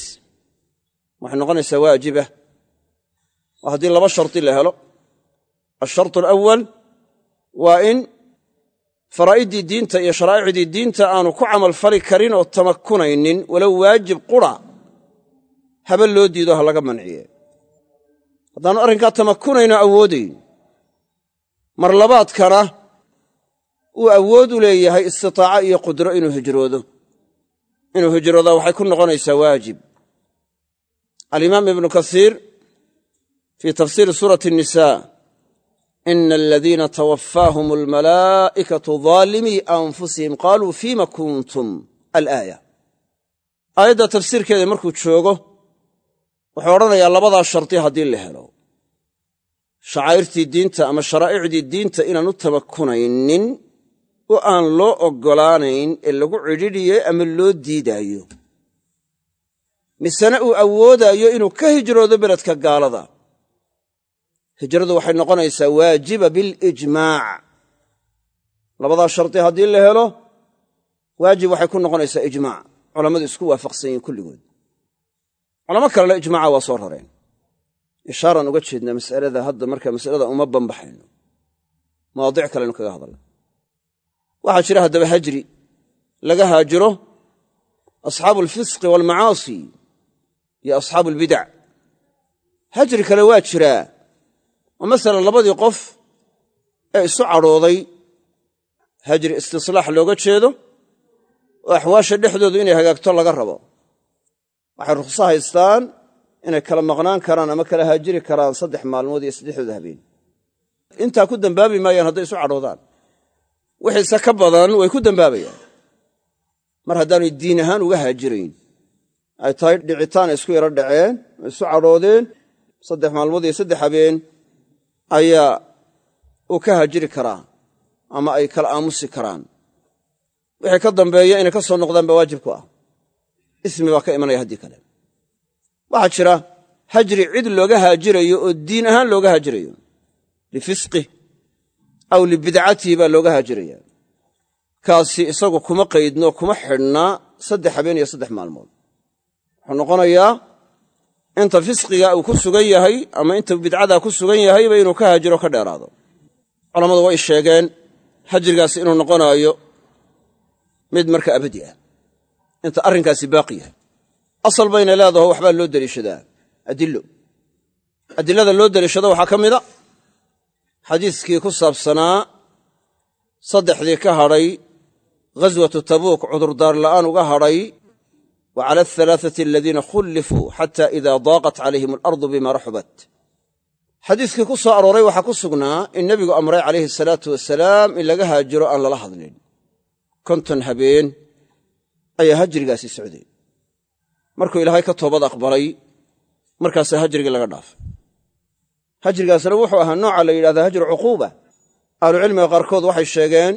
S1: Waxay noqonaysaa waajiba oo haddii laba shardi la helo. Ashartu alawal waa in faraa'iddii diinta iyo sharaa'icdii diinta aanu ku camal fali karin oo tamakunaynin walow waajib qura haba loo diido ha laga manciye haddaanu arrinkaa tamakunayno awoodayn mar labaadkana uu awood u leeyahay istitaaco iyo qudro inuu hijroodo. Inuu hijroodaa waxay ku noqonaysaa waajib. Alimaam ibnu kasiir fii tafsiiri suurati nisa ina aladiina tawaffaahum almalaa'ikatu daalimii anfusihim qaaluu fiima kuntum alaaya. Aayadda tafsiirkeeda markuu joogo wuxuu odhanayaa labadaa shardi haddii la helo. Shacaa'irtii diinta ama sharaa'icdii diinta inaan u tamakunaynin oo aan loo oggolaanayn ee lagu cidhidhiye ama loo diidaayo. Misena uu awoodaayo inuu ka hijroodo beledka gaalada. Hijradu waxay noqonaysaa waajiba bilijmaac labadaa shardi haddii la helo waajib waxay ku noqonaysaa ijmaac culammadu isku waafaqsan yihiin kulligood culamo kalena ijmaaca waa soo rareen. Ishaaraan uga jeednaa masalada hadda marka masalada uma bambaxayno mawaadic kalenu kaga hadalna. Waxaa jira haddaba hajri laga haajiro asxaabu alfisqi waalmacaasi iyo asxaabu albidac hajri kale waa jiraa oo masalan labadii qof ee isu cadhooday hajri istislaax looga jeedo oo axwaasha dhexdoodu inay hagaagto laga rabo waxay rukhso haystaan inay kala maqnaan karaan ama kala haajiri karaan saddex maalmood iyo saddexdooda habeen. Intaa ku dembaabi maayaan hadday isu cadhoodaan. Wixiise ka badan way ku dembaabayaan mar haddaanay diin ahaan uga haajirayn ay tahay dhicitaan isku yaro dhaceen isu cadhoodeen saddex maalmood iyo saddex habeen ayaa uu ka haajiri karaa ama ay kala aamusi karaan. Wixii ka dambeeya inay ka soo noqdaan baa waajib ku ah ismi baa ka imanaya haddii kale. Waxaa jira hajri cid looga haajirayo oo diin ahaan looga haajirayo. Lifisqih aw libidcatihi baa looga haajiraya. Kaasi isagu kuma qaydno kuma xidhnaa saddex habeen iyo saddex maalmood. Wuxuu noqonayaa inta fisqiga uu ku sugan yahay ama inta bidcadaa ku sugan yahayba inuu ka haajiro ka dheeraado. Culammadu way sheegeen hajrigaasi inuu noqonaayo mid marka abadi ah inta arrinkaasi baaqi yahay. Asal bayna leedaho waxbaa loo deliishadaa adilo adilada loo deliishado waxaa ka mida xadiiskii ku saabsanaa saddexdii ka hadhay ghaswatu tabuuk cudurdaar la'aan uga hadhay wa cala alhalaathati aladiina khullifuu xata ida daaqat calayhim alardu bima raxubat xadiiskii ku soo arooray waxaa ku sugnaa in nebigu amray calayhi salaatu wasalaam in laga haajiro aan lala hadlin. Konton habeen ayaa hajrigaasi socday. Markuu ilaahay ka toobad aqbalay markaasaa hajrigii laga dhaafay. Hajrigaasna wuxuu ahaa nooca la yidhahda hajru cuquuba. Ahlucilmiga qaarkood waxay sheegeen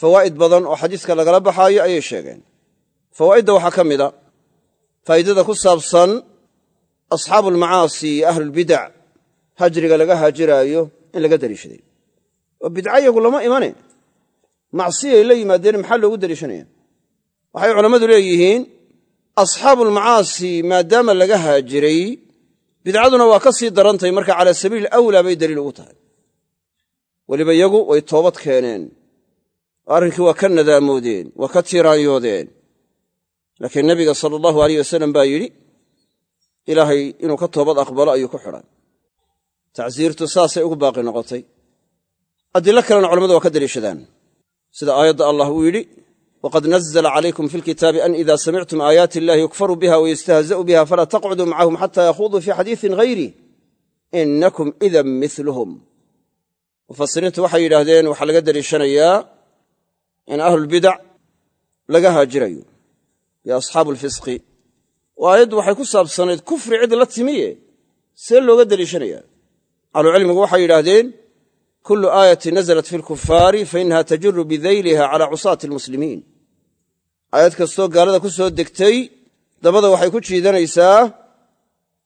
S1: fawaa'id badan oo xadiiska lagala baxaayo ayay sheegeen. Fawaa'idda waxaa ka mida faa'idada ku saabsan asxaabu almacaasi iyo ahlulbidac hajriga laga haajiraayo in laga daliishaday oo bidca yagu lama imane macsiyay la yimaadeen maxaa loogu daliishanaya waxay culammadu leeyihiin asxaabulmacaasi maadaama laga haajiray bidcaduna waa ka sii darantahay marka calaa sabiili awlaa bay daliil ugu tahay. Weliba iyagu way toobad keeneen. Arrinkii waa ka nadaamoodeen waa ka tiiraanyoodeen laakiin nebiga sala allahu aleyh wasalam baa yidhi ilaahay inuu ka toobad aqbalo ayuu ku xidhan. Tacsiirtu saasay ugu baaqi noqotay. Adilo kalena culamadu waa ka daliishadaan. Sida aayadda allah uu yidhi wqad nazla calaykum fi lkitaabi an ida samictum aayaati illahi yukfaru biha wayustahza'u biha falaa taqcuduu macahum xata yakhuduu fi xadiisin hayrih inakum idan miluhum mufasiriintu waxay yidhaahdeen waxaa laga daliishanayaa in ahlulbidac laga haajirayo iyo asxaabu alfisqi oo aayaddu waxay ku saabsanayd kufri cid la timiye see looga daliishanayaa ahlucilmigu waxay yidhaahdeen kullu aayati nazalat fi lkufaari fainaha tajuru bidayliha cala cusaati almuslimiin aayad kastoo gaalada ku soo degtay dabada waxay ku jiidanaysaa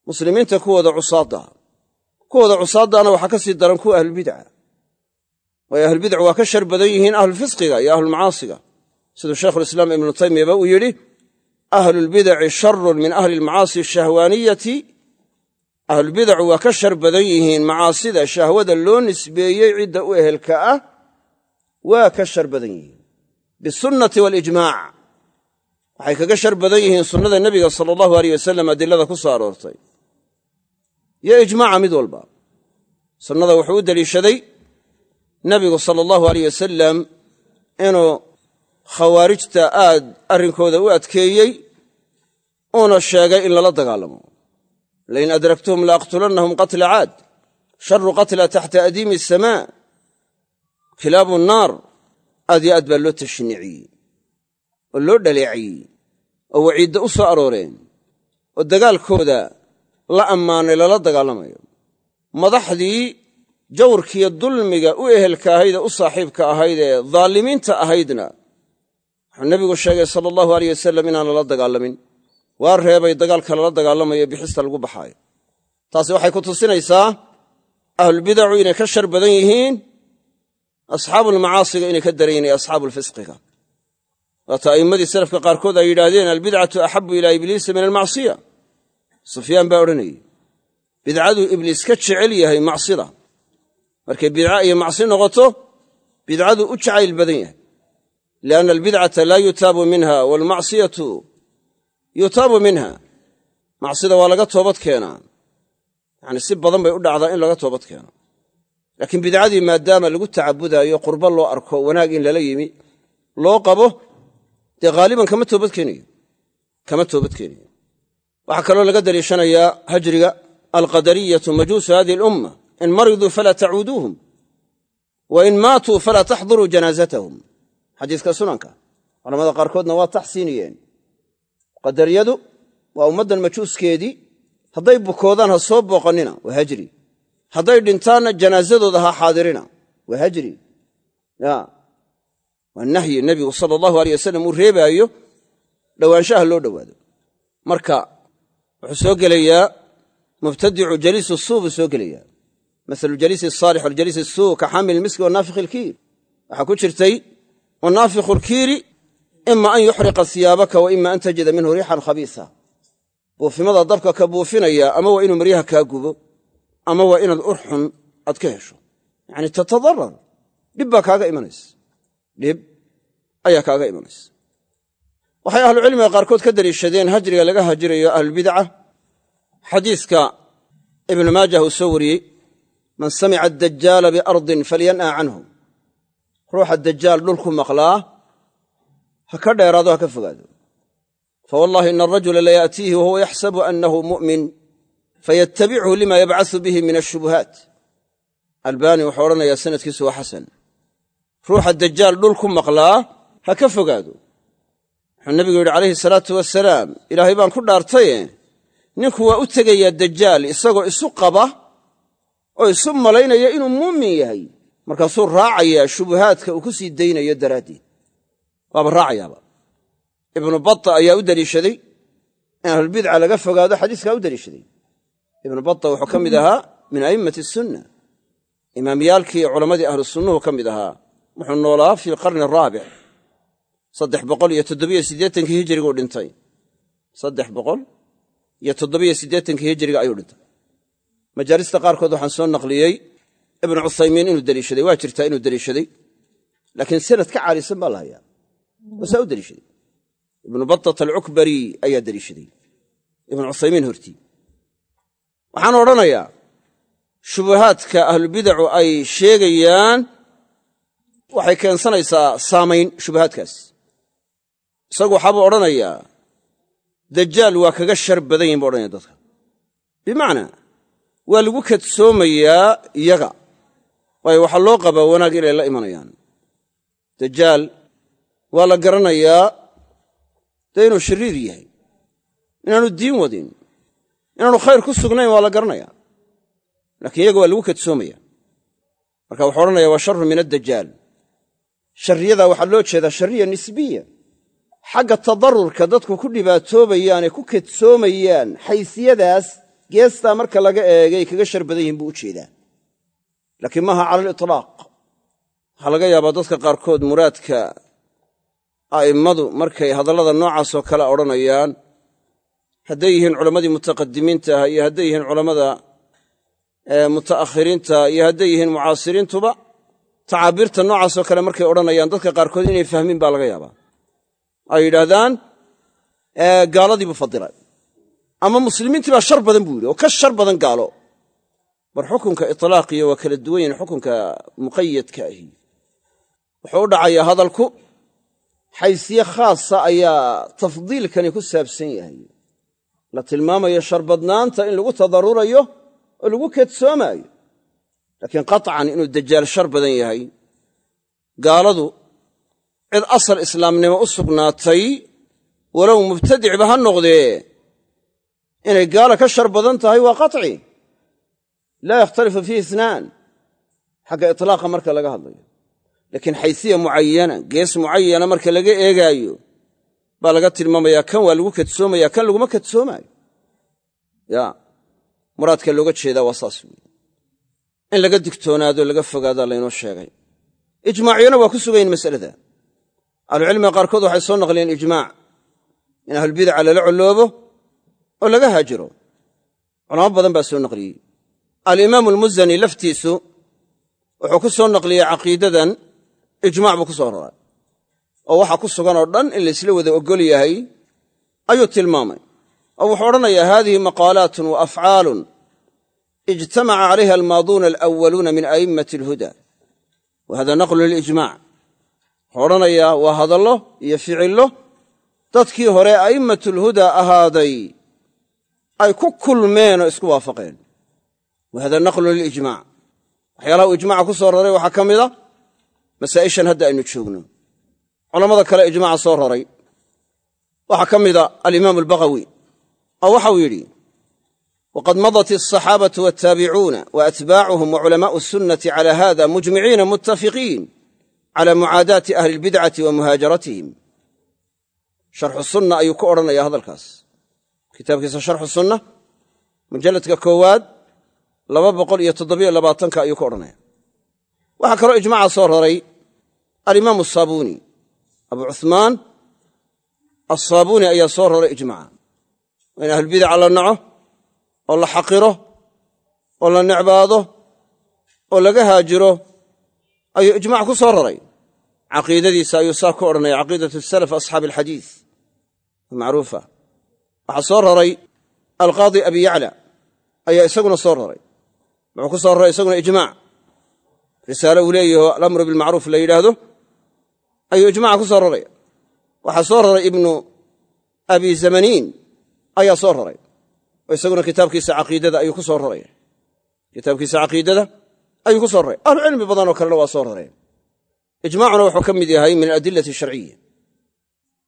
S1: muslimiinta kuwooda cusaadda. Kuwooda cusaaddaana waxaa ka sii daran kuwa ahlulbidca waayo ahlulbidcu waa ka shar badan yihiin ahlulfisqiga iyo ahlulmacaasiga siduu shaykhulislaam ibnu taymiyaba uu yidhi ahlulbidaci sharun min ahli almacaasi ashahwaaniyati ahlulbidacu waa ka shar badan yihiin macaasida shahwada loo nisbeeyey cidda u ehelka ah waa ka shar badan yihiin. Bisunnati waalijmaac waxay kaga shar badan yihiin sunnada nebiga sala allahu aleyh wasalam adilada ku soo aroortay. Iyo ijmaaca mid walba. Sunnada wuxuu u deliishaday nebigu sala allahu aleyh wasalam inuu khawaarijta aad arrinkooda u adkeeyey uuna sheegay in lala dagaalamo. Lain adraktuhum laaqtulannahum qatla caad. Sharu qatla taxta adiimi asamaa kilaabu naar. Aad yo aad baa loo tashniiciyey oo loo dhaleeciyey oo waciidda u soo arooreen oo dagaalkooda la ammaanay lala dagaalamayo. Madaxdii jawrkiiyo dulmiga u ehelka ahayd ee u saaxiibka ahayd ee daalimiinta ahaydna wuxuu nebigu sheegay sala allahu aleyh wasalam inaan lala dagaalamin. Waa reebay dagaalka lala dagaalamayo bixista lagu baxaayo taasi waxay ku tusinaysaa ahlulbidacu inay ka shar badan yihiin asxaabulmacaasiga inay ka daran yihiin asxaabulfisqiga waata a'immadii salafka qaarkood ay yidhaahdeen albidcatu axabu ilaa ibliisa min almacsiya sufyaan baa odhanayey bidcaduu ibliis ka jecel yahay macsida. Markay bidca iyo macsi noqoto bidcaduu u jacayl badan yahay. Lianna albidcata laa yutaabu minha waalmacsiyatu yutaabu minha. Macsida waa laga toobad keenaa. Yacni si badan bay u dhacdaa in laga toobad keeno. Laakiin bidcadii maadaama lagu tacabudaayo qurbo loo arko wanaag in lala yimi loo qabo dee haaliban kama toobadkeenayo kama toobadkeenayo waxaa kaloo laga daliishanayaa hajriga alqadariyatu majuusu hadihi alumma in mariduu falaa tacuuduuhum wa in maatuu falaa taxduruu janaazatahum. Xadiiska sunanka culamada qaarkoodna waa taxsiiniyeen. Qadariyadu waa ummaddan majuuskeedii hadday bukoodaan ha soo booqannina waa hajri. Hadday dhintaanna janaazadooda ha xaadirina waa hajri waa nahyi nebigu sala allahu aleyh wasalam uu reebaayo dhowaanshaha loo dhowaado. Marka wuxuu soo gelayaa mubtadicu jaliisu suu buu soo gelayaa. Masalu jaliisi asaalix waljaliisi suu ka xaamil miski wanaafikhi ilkiir waxaa ku jirtay wanaafikhu lkiiri ima an yuxriqa siyaabaka wa ima an tajida minhu riixan khabiisa. Buufimada dabka ka buufinaya ama waa inuu maryaha kaa gubo ama waa inaad ur xun aad ka hesho. Yacni tatadarar dhib baa kaaga imanaysa dhib ayaa kaaga imanaysa. Waxay ahlucilmiga qaarkood ka daliishadeen hajriga laga hajirayo ahlulbidca xadiiska ibnu maajah uu soo wariyey man samica adajaala biardin falyan'a canhu. Ruuxa dajaal dhulku maqlaa ha ka dheeraado ha ka fogaado. Fawallahi ina arajula layaatiihi wahuwa yaxsabu annahu mu'min fayatabichu lima yabcasu bihi min ashubuhaat albaani wuxuu odhanayaa sanadkiisu waa xasan ruuxa dajaal dhul ku maqlaa ha ka fogaado. Wuxuu nebigu yidhi calayhi salaatu wasalaam ilaahay baan ku dhaartaye. Ninku waa u tegayaa dajaal isagoo isu qaba oo isu malaynaya inuu muumin yahay. Markaasuu raacayaa shubuhaadka uu ku sii daynayo daraaddeed. Waaba raacayaaba. Ibnu bata ayaa u deliishaday in ahlulbidca laga fogaado xadiiskaa u deliishaday ibnu bata wuxuu ka mid ahaa min a'immati sunna. Imaamyaalkii culammadii ahlu sunnuhu ka mid ahaa wuxuu noolaa fi alqarni araabic saddex boqol iyo toddobiyo siddeetankii hijiriguu dhintay. Saddex boqol iyo toddobiyo siddeetankii hijiriga ayuu dhintay. Majaalista qaarkood waxaan soo naqliyey ibnu cuthaymiin inuu deliishaday waa jirtaa inuu deliishaday laakiin sanad ka caalisan baa la hayaa. Wasaa u deliishaday. Ibnu batat alcukbari ayaa deliishaday. Ibnu cuthaymiin hortii. Waxaan odhanayaa shubuhaadka ahlubidacu ay sheegayaan waxay keensanaysaa saamayn shubuhaadkaas isagu waxaabuu odhanayaa dajaal waa kaga shar badan yihiin bu odhanaya dadka. Bimacnaa waa lagu kadsoomayaa iyaga waayo waxaa loo qabaa wanaag inay la imanayaan. Dajaal waa la garanayaa dee inuu shariir yahay inaanu diin wadin inaanu khayr ku sugnayn waa la garanayaa. Laakiin iyaga waa lagu kadsoomaya marka wuxuu odhanaya waa sharu min addajaal sharriyadaa waxaa loo jeedaa sharriya nisbiya. Xagga tadarurka dadku ku dhibaatoobayaanee ku kadsoomayaan xaysiyadaas geestaa marka laga eegay kaga shar badan yihiin buu u jeedaa. Laakiin maaha cala alitlaaq waxaa laga yaabaa dadka qaarkood muraadka a'immadu markay hadallada noocaasoo kale odhanayaan hadday yihiin culammadii mutaqadimiinta ah iyo hadday yihiin culammada muta'akhiriinta iyo hadday yihiin mucaasiriintuba tacaabiirta noocaasoo kale markay odhanayaan dadka qaarkood inay fahmin baa laga yaabaa. Ay yidhaahdaan gaaladii buu fadilay. Ama muslimiintii baa shar badan buu yidhi oo ka shar badan gaalo. Bar xukunka itlaaqiyo waa kala duwan yahin xukunka muqayadka ahi. Wuxuu u dhacayaa hadalku xaysiye khaasa ayaa tafdiilkani ku saabsan yahay. La tilmaamayo sharbadnaanta in lagu tadarurayo oo lagu kedsoomaayo laakiin qaطcan inuu dajaal shar badan yahay gaaladu cid asal islaamnimo u sugnaatay walow mubtadicba ha noqdee inay gaala ka shar badan tahay waa qaطci laa yakhtalifu fiihi isnaan xagga iطlaaqa marka laga hadlayo laakiin xaysiya mucayana gees mucayana marka laga eegaayo baa laga tilmaamayaa kan waa lagu kadsoomaya kan laguma kadsoomaayo ya muraadka looga jeedaa waa saas weeye in laga digtoonaado laga fogaadaa laynoo sheegay. Ijmaacyana waa ku sugayin masalada. Ahlucilmiga qaarkood waxay soo naqliyeen ijmaac. In ahlulbidaca lala colloobo oo laga haajiro. Culamo badan baa soo naqliyey. Alimaamu almuzani laftiisu wuxuu ku soo naqliyey caqiidadan ijmac buu ku soo raray oo waxa ku sugan oo dhan in laysla wada oggol yahay ayuu tilmaamay. Oo wuxuu odhanayaa haadihi maqaalaatun wa afcaalun ijtamaca calayha almaaduuna alawaluuna min a'immati alhuda wa hada naqlu lilijmac wuxuu odhanayaa waa hadallo iyo ficillo dadkii hore a'immatulhudaa ahaaday ay ku kulmeen oo isku waafaqeen wa hada naqlu lilijmac waxyaalaha uu ijmaca ku soo raray waxaa ka mid a masaa'ishan hadda aynu joogno culammada kale ijmaca soo raray waxaa ka mida alimaamu albagawi oo waxau yidhi waqad madat alsaxaabatu waltaabicuuna wa atbaacuhum wa culamaa'u sunnati cala hada mujmiciina muttafiqiin cala mucaadaati ahli albidcati wa muhaajaratihim sharxu sunna ayuu ku odhanaya hadalkaas kitaabkiisa sharxu sunna mujalladka koowaad ayuu ku odhanaya waxaa kaloo ijmaca soo raray alimaamu asaabuuni abu cuhmaan assaabuuni ayaa soo raray ijmaca in ahlulbidaca la naco oo la xaqiro oo la necbaado oo laga haajiro ayuu ijmac ku soo raray. Caqiidadiisa ayuu saa ku odhanaya caqiidatu salaf asxaabi alxadiis macruufa. Waxaa soo raray alqaadi abi yacla ayaa isaguna soo raray. Wuxuu ku soo raray isaguna ijmac risaale uu leeyaho alamru bilmacruuf la yidhaahdo ayuu ijmaca ku soo raraya waxaa soo raray ibnu abi zamaniin ayaa soo raray oo isaguna kitaabkiisa caqiidada ayuu ku soo raray. Kitaabkiisa caqiidada ayuu ku soo raray. Ahlucilmi badanoo kalena waa soo rareen ijmaacuna wuxuu ka mid yahay min adilati sharciya.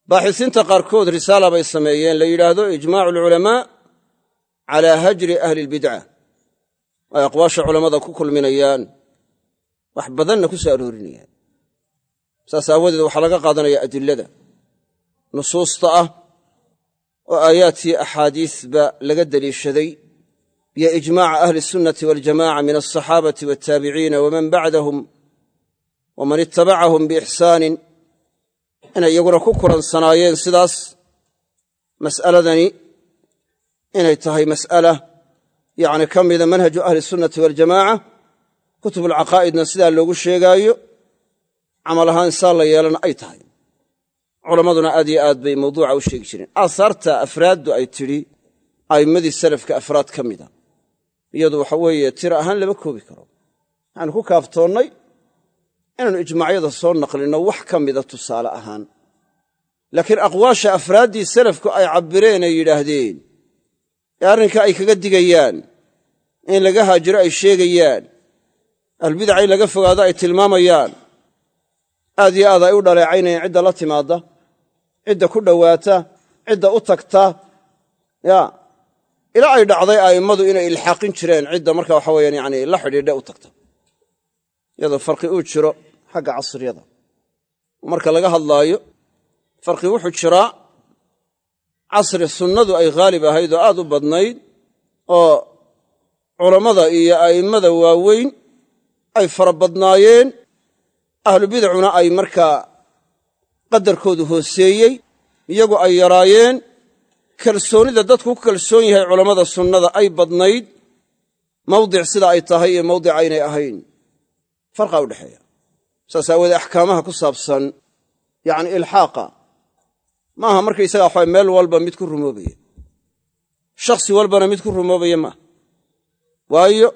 S1: Baaxisiinta qaarkood risaala bay sameeyeen la yidhaahdo ijmaacu alculamaa calaa hajri ahli lbidca ay aqwaasha culammada ku kulminayaan wax badanna ku soo aroorinayaan. Saas aawadeed waxaa laga qaadanaya adilada nusuusta ah oo aayaadkii axaadiisba laga deliishaday iyo ijmaaca ahli sunnati waljamaca min alsaxaabati waltaabiciina waman bacdahum waman ittabacahum biixsaanin inay iyaguna ku kuransanaayeen sidaas mas'aladani inay tahay mas'ala yacni ka mida manhaju ahli sunnati waljamaaca kutub alcaqaa'idna sidaa loogu sheegaayo camal ahaan saa la yeelana ay tahay culammaduna aad yo aad bay mawduuca u sheegi jireen. Aahaarta afraaddu ay tidhi a'immadii salafka afraad ka mida iyadu waxa weeye tiro ahaan lama koobi karo. Waxaanu ku kaaftoonnay inaannu ijmaacyada soo naqlinno wax ka mida tusaale ahaan. Laakiin aqwaasha afraaddii salafku ay cabbireen ay yidhaahdeen ee arrinka ay kaga digayaan in laga haajiro ay sheegayaan ahlbidaca in laga fogaado ay tilmaamayaan aad yo aad ay u dhaleecaynayaan cidda la timaadda cidda ku dhowaata cidda u tagta ya. Ilaa ay dhacday a'immadu inay ilxaaqin jireen cidda marka waxa weyaan yani la xidhiidha u tagta. Iyadoo farqi uu jiro xagga casriyada. Marka laga hadlaayo farqi wuxuu jiraa casri sunnadu ay haalib ahayd oo aad u badnayd oo culammada iyo a'immada waaweyn ay fara badnaayeen ahlubidacuna ay markaa qadarkoodu hooseeyey iyagu ay yaraayeen kalsoonida dadku ku kalsoon yahay culammada sunnada ay badnayd mawdic sida ay tahay iyo mawdic aynay ahayn. Farqaa u dhexeeya. Saas aawoodee axkaamaha ku saabsan yacni ilxaaqa maaha markaysaga waxaa meel walba mid ku rumoobaya. Shakhsi walbana mid ku rumoobaya maaha waayo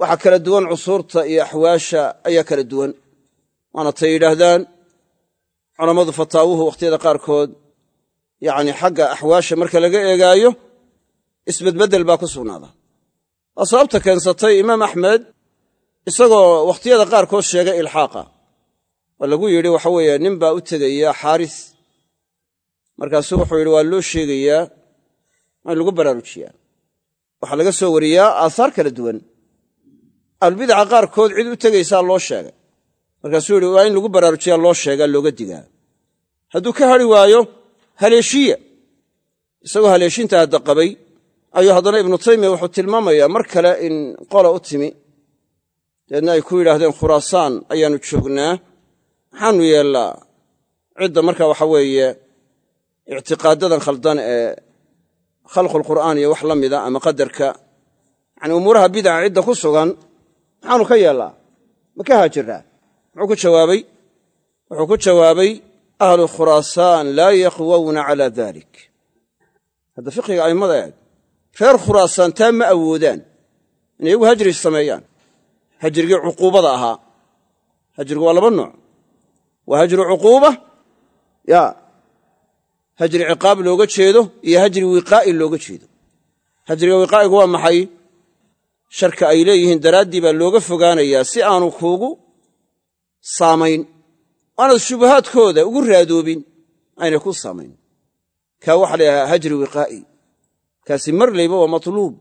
S1: waxaa kala duwan cusuurta iyo axwaasha ayaa kala duwan. Waana tay yidhaahdaan culammadu fataawuhu wakhtiyada qaarkood yacni xagga axwaasha marka laga eegaayo isbedbeddel baa ku sugnaada waa sababta keensatay imaam axmed isagoo wakhtiyada qaarkood sheegay ilxaaqa. Oo lagu yidhi waxa weeye nin baa u tegaya xaaris. Markaasuu wuxuu yidhi waa loo sheegayaa in lagu baraarujiyaa. Waxaa laga soo wariyaa aahaar kala duwan. Ahlbidaca qaarkood cid u tegaysaa loo sheegay markaasuu yidhi waa in lagu baraarujiyaa loo sheegaa looga digaa. Hadduu ka hadri waayo haleeshiya isagoo haleeshinta hadda qabay ayuu haddana ibnu taymiya wuxuu tilmaamayaa mar kale in qola u timi. Dabeedna ay ku yidhaahdeen khuraasaan ayaannu joognaa maxaanu yeellaa? Cidda marka waxa weeye ictiqaadadan khaldan ee khalqulqur'aan iyo wax la mida ama qadarka yani umuuraha bidaca cidda ku sugan maxaanu ka yeellaa? Ma ka haajirraa muxuu ku jawaabay wuxuu ku jawaabay ahlu khuraasaan laa yaqwowna calaa dalik hadda fiqiga a'immada eeg reer khuraasaan taa ma awoodaan inay iyagu hajri sameeyaan. Hajrigii cuquubada ahaa. Hajrigu waa laba nooc. Waa hajru cuquuba ya hajri ciqaab looga jeedo iyo hajri wiqaa'i looga jeedo. Hajriga wiqaa'igu waa maxay? Sharka ay leeyihiin daraaddii baa looga fogaanayaa si aanu kuugu saamayn. Aanad shubahaadkooda ugu raadoobin aynay ku saamayn. Kaa waxaa la yidhahaa hajri wiqaa'i. Kaasi marlayba waa matluub.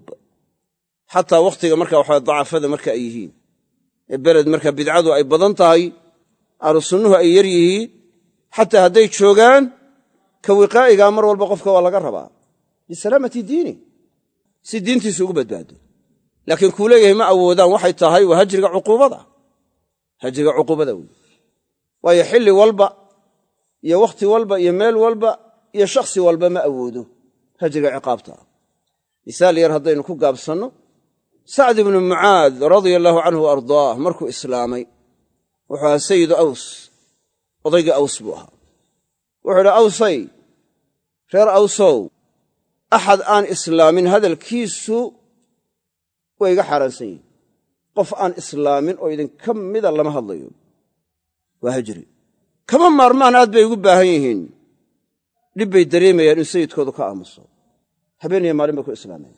S1: Xataa wakhtiga marka waxaa dacafada marka ay yihiin. Ee beled marka bidcadu ay badan tahay ahlu sunnuhu ay yar yihiin xataa hadday joogaan ka wiqaa'igaa mar walba qofka waa laga rabaa. Lisalaamati diini. Si diintiisu ugu badbaado. Laakiin kuu leeyahay ma awoodaan waxay tahay waa hajriga cuquubada hajriga cuquubada wey waayo xilli walba iyo wakhti walba iyo meel walba iyo shakhsi walba ma awoodo hajriga ciqaabta. Misaal yar haddaynu ku gaabsanno sacd ibnu mucaad radia allaahu canhu wa ardaah markuu islaamay wuxuu ahaa sayidu aws odaygii aws buu ahaa. Wuxuu idhi awsay reer awsow axad aan islaamin hadalkiisu way iga xaaraansan yihiin qof aan islaamin oo idinka mida lama hadlayo. Waa hajri kama maarmaan aad bay ugu baahan yihiin. Dhib bay dareemayaan in sayidkoodu ka aamuso. Habeen iyo maalin bay ku islaameen.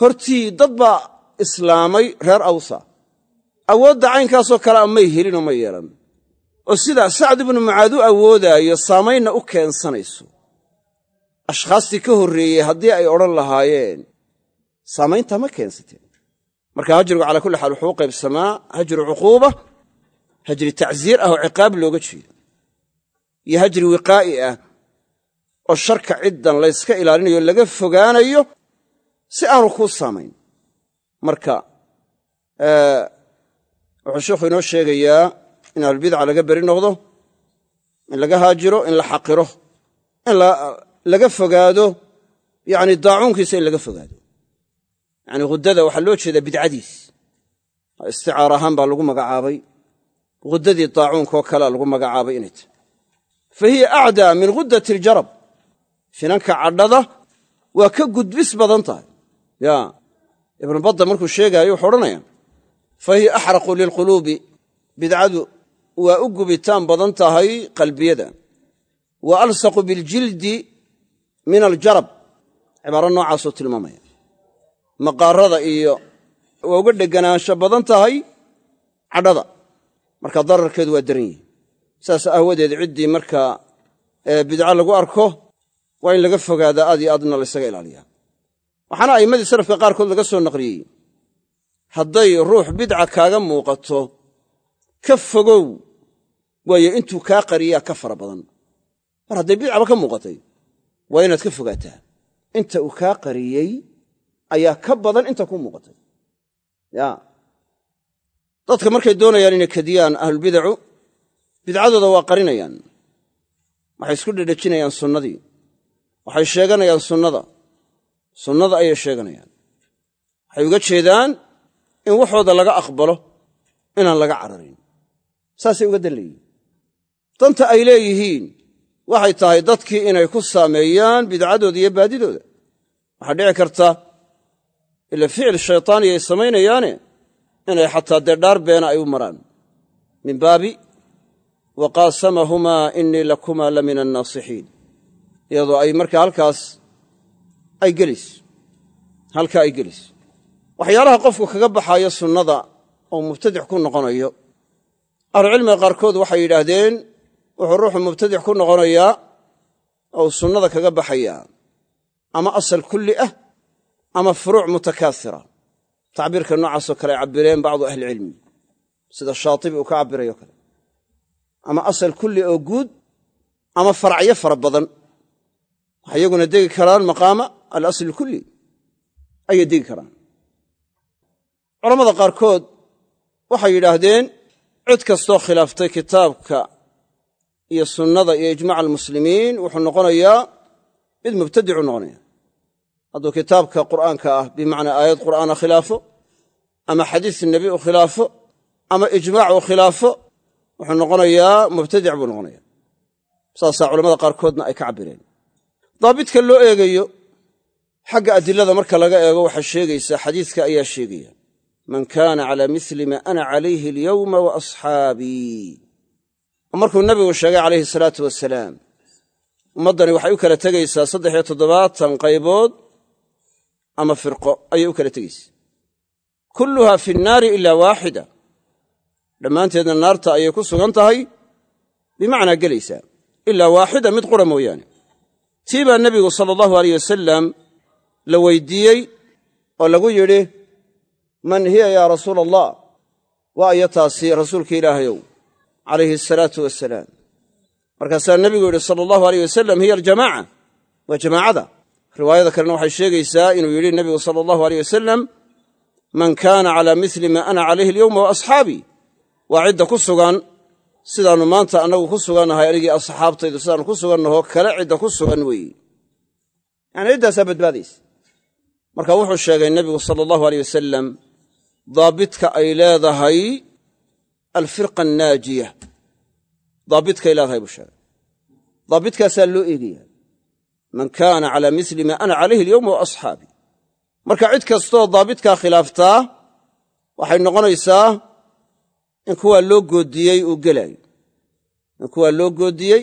S1: Hortii dad baa islaamay reer awsa. Awoodda caynkaasoo kale a may helinoo ma yeelan. Oo sidaa sacd ibnu mucaad u awoodaayo saamaynna u keensanayso. Ashkhaastii ka horreeyey haddii ay odhan lahaayeen saamayntaa ma keensateen marka hajrigu calaa kulli xaal wuxuu u qaybsamaa hajri cuquuba hajri tacsiir ah oo ciqaab looga jeedo. Iyo hajri wiqaa'i ah oo sharka ciddan layska ilaalinayo laga fogaanayo si aanu kuu saamayn. Marka wuxuu sheikhu inoo sheegayaa in ahlulbidca laga beri noqdo in laga haajiro in la xaqiro in laga fogaado yani daacuunkiisa in laga fogaado yani huddada waxaa loo jeedaa bidcadiis. Isticaar ahaan baa lagu magacaabay. Huddadii daacuunkaoo kalea lagu magacaabay inay tahy fa hiya acdaa min huddati aljarab. Finanka cadhada waa ka gudbis badan tahay. Ya ibnu badda markuu sheegaayo wuxuu odhanaya fa hiya axraqu lilquluubi. Bidcadu waa u gubitaan badan tahay qalbiyada. Wa alsaqu biljildi min aljarab. Cibaaro noocaasuu tilmaamaya maqaarada iyo waa uga dheganaansho badan tahay cadhada. Marka dararkeedu waa daran yihi saas aawadeed ciddii markaa bidco lagu arko waa in laga fogaadaa aad iyo aadna laysaga ilaaliyaa. Waxaana a'immadii salafka qaarkood laga soo naqliyey. Hadday ruux bidca kaaga muuqato ka fogow waayo intuu kaa qariyaa ka fara badan. Mar hadday bidcaba ka muuqatay waa inaad ka fogaataa. Inta uu kaa qariyey ayaa ka badan inta ku muuqatay. Dadka markay doonayaan inay kadiyaan ahlulbidacu bidcadooda waa qarinayaan. Waxay isku dhedhejinayaan sunnadii. Waxay sheeganayaan sunnada. Sunnada ayay sheeganayaan. Waxay uga jeedaan in waxooda laga aqbalo inaan laga cararin. Saasay uga dan leeyihiin danta ay leeyihiin waxay tahay dadkii inay ku saameeyaan bidcadooda iyo baadidooda. Waxaa dhici karta ila ficil shaytaaniya ay samaynayaane inay xataa dee dhaar beena ay u maraan. Min baabi wa qaasamahumaa inii lakumaa la min annaasixiin. Iyadoo ay markaa halkaas ay gelayso halkaa ay gelayso waxyaalaha qofku kaga baxaayo sunnada oo mubtadic ku noqonayo ahlucilmiga qaarkood waxay yidhaahdeen wuxuu ruuxu mubtadic ku noqonayaa oo sunnada kaga baxayaa. Ama asal kulli ah ama furuuc mutakaasira. Tacbiirka noocaasoo kale ay cabbireen bacdu ahlicilmi sida shaatibi uu ka cabbirayo kale. Ama asal kulli oo guud ama faracyo fara badan. Waxay iyaguna degi karaan maqaama alasl kulli. Ayay degi karaan. Culammada qaarkood waxay yidhaahdeen cid kastoo khilaaftay kitaabka iyo sunnada iyo ijmac almuslimiin wuxuu noqonayaa mid mubtadicu noqonaya hadduu kitaabka qur'aanka ah bimacnaa aayad qur'aana khilaafo ama xadiis nebi u khilaafo ama ijmaac u khilaafo wuxuu noqonayaa mubtadic buu noqonaya saasaa culamada qaarkoodna ay ka cabbireen. Daabidka loo eegayo xagga adilada marka laga eego waxaa sheegaysaa xadiiska ayaa sheegaya man kaana calaa mili ma ana calayhi alyowma wa asxaabii. Markuu nebigu sheegay calayhi salaatu wasalaam ummaddani waxay u kala tegaysaa saddex iyo toddobaatan qaybood ama firqo ayay u kala tegaysaa kulluha fi nnaari ilaa waaxida. Dhammaanteedna naarta ayay ku sugan tahay bimacnaa gelaysaa. Ilaa waaxida mid qura mooyaane. Tii baa nebigu sala allahu aleyh wasalam la weydiiyey oo lagu yidhi man hiya yaa rasuula allah waa aya taasi rasuulka ilaahayow calayhi asalaatu wasalaam markaasaa nebigu yidhi sala allahu aleyh wasalam hiya aljamaaca. Waa jamaacada riwaayada kalena waxay sheegaysaa inuu yidhi nebigu sala allahu aleyh wasalam man kaana calaa mili ma ana calayhi alyowma wa asxaabii waa cidda ku sugan sidaannu maanta annagu ku sugannahay anigii asxaabtaydu sidaannu ku sugannahoo kale cidda ku sugan weeye yacani ciddaasaa badbaadaysa. Marka wuxuu sheegay nebigu sala allahu aleyh wasalam daabidka ay leedahay alfirqa annaajiya. Daabidkay leedahay buu sheegay. Daabidkaasaa loo eegaya man kaana calaa mili ma ana calayhi alyowma wa asxaabii marka cid kastoo daabidkaa khilaaftaa waxay noqonaysaa in kuwaa loo goodiyey uu gelaayo. In kuwaa loo goodiyey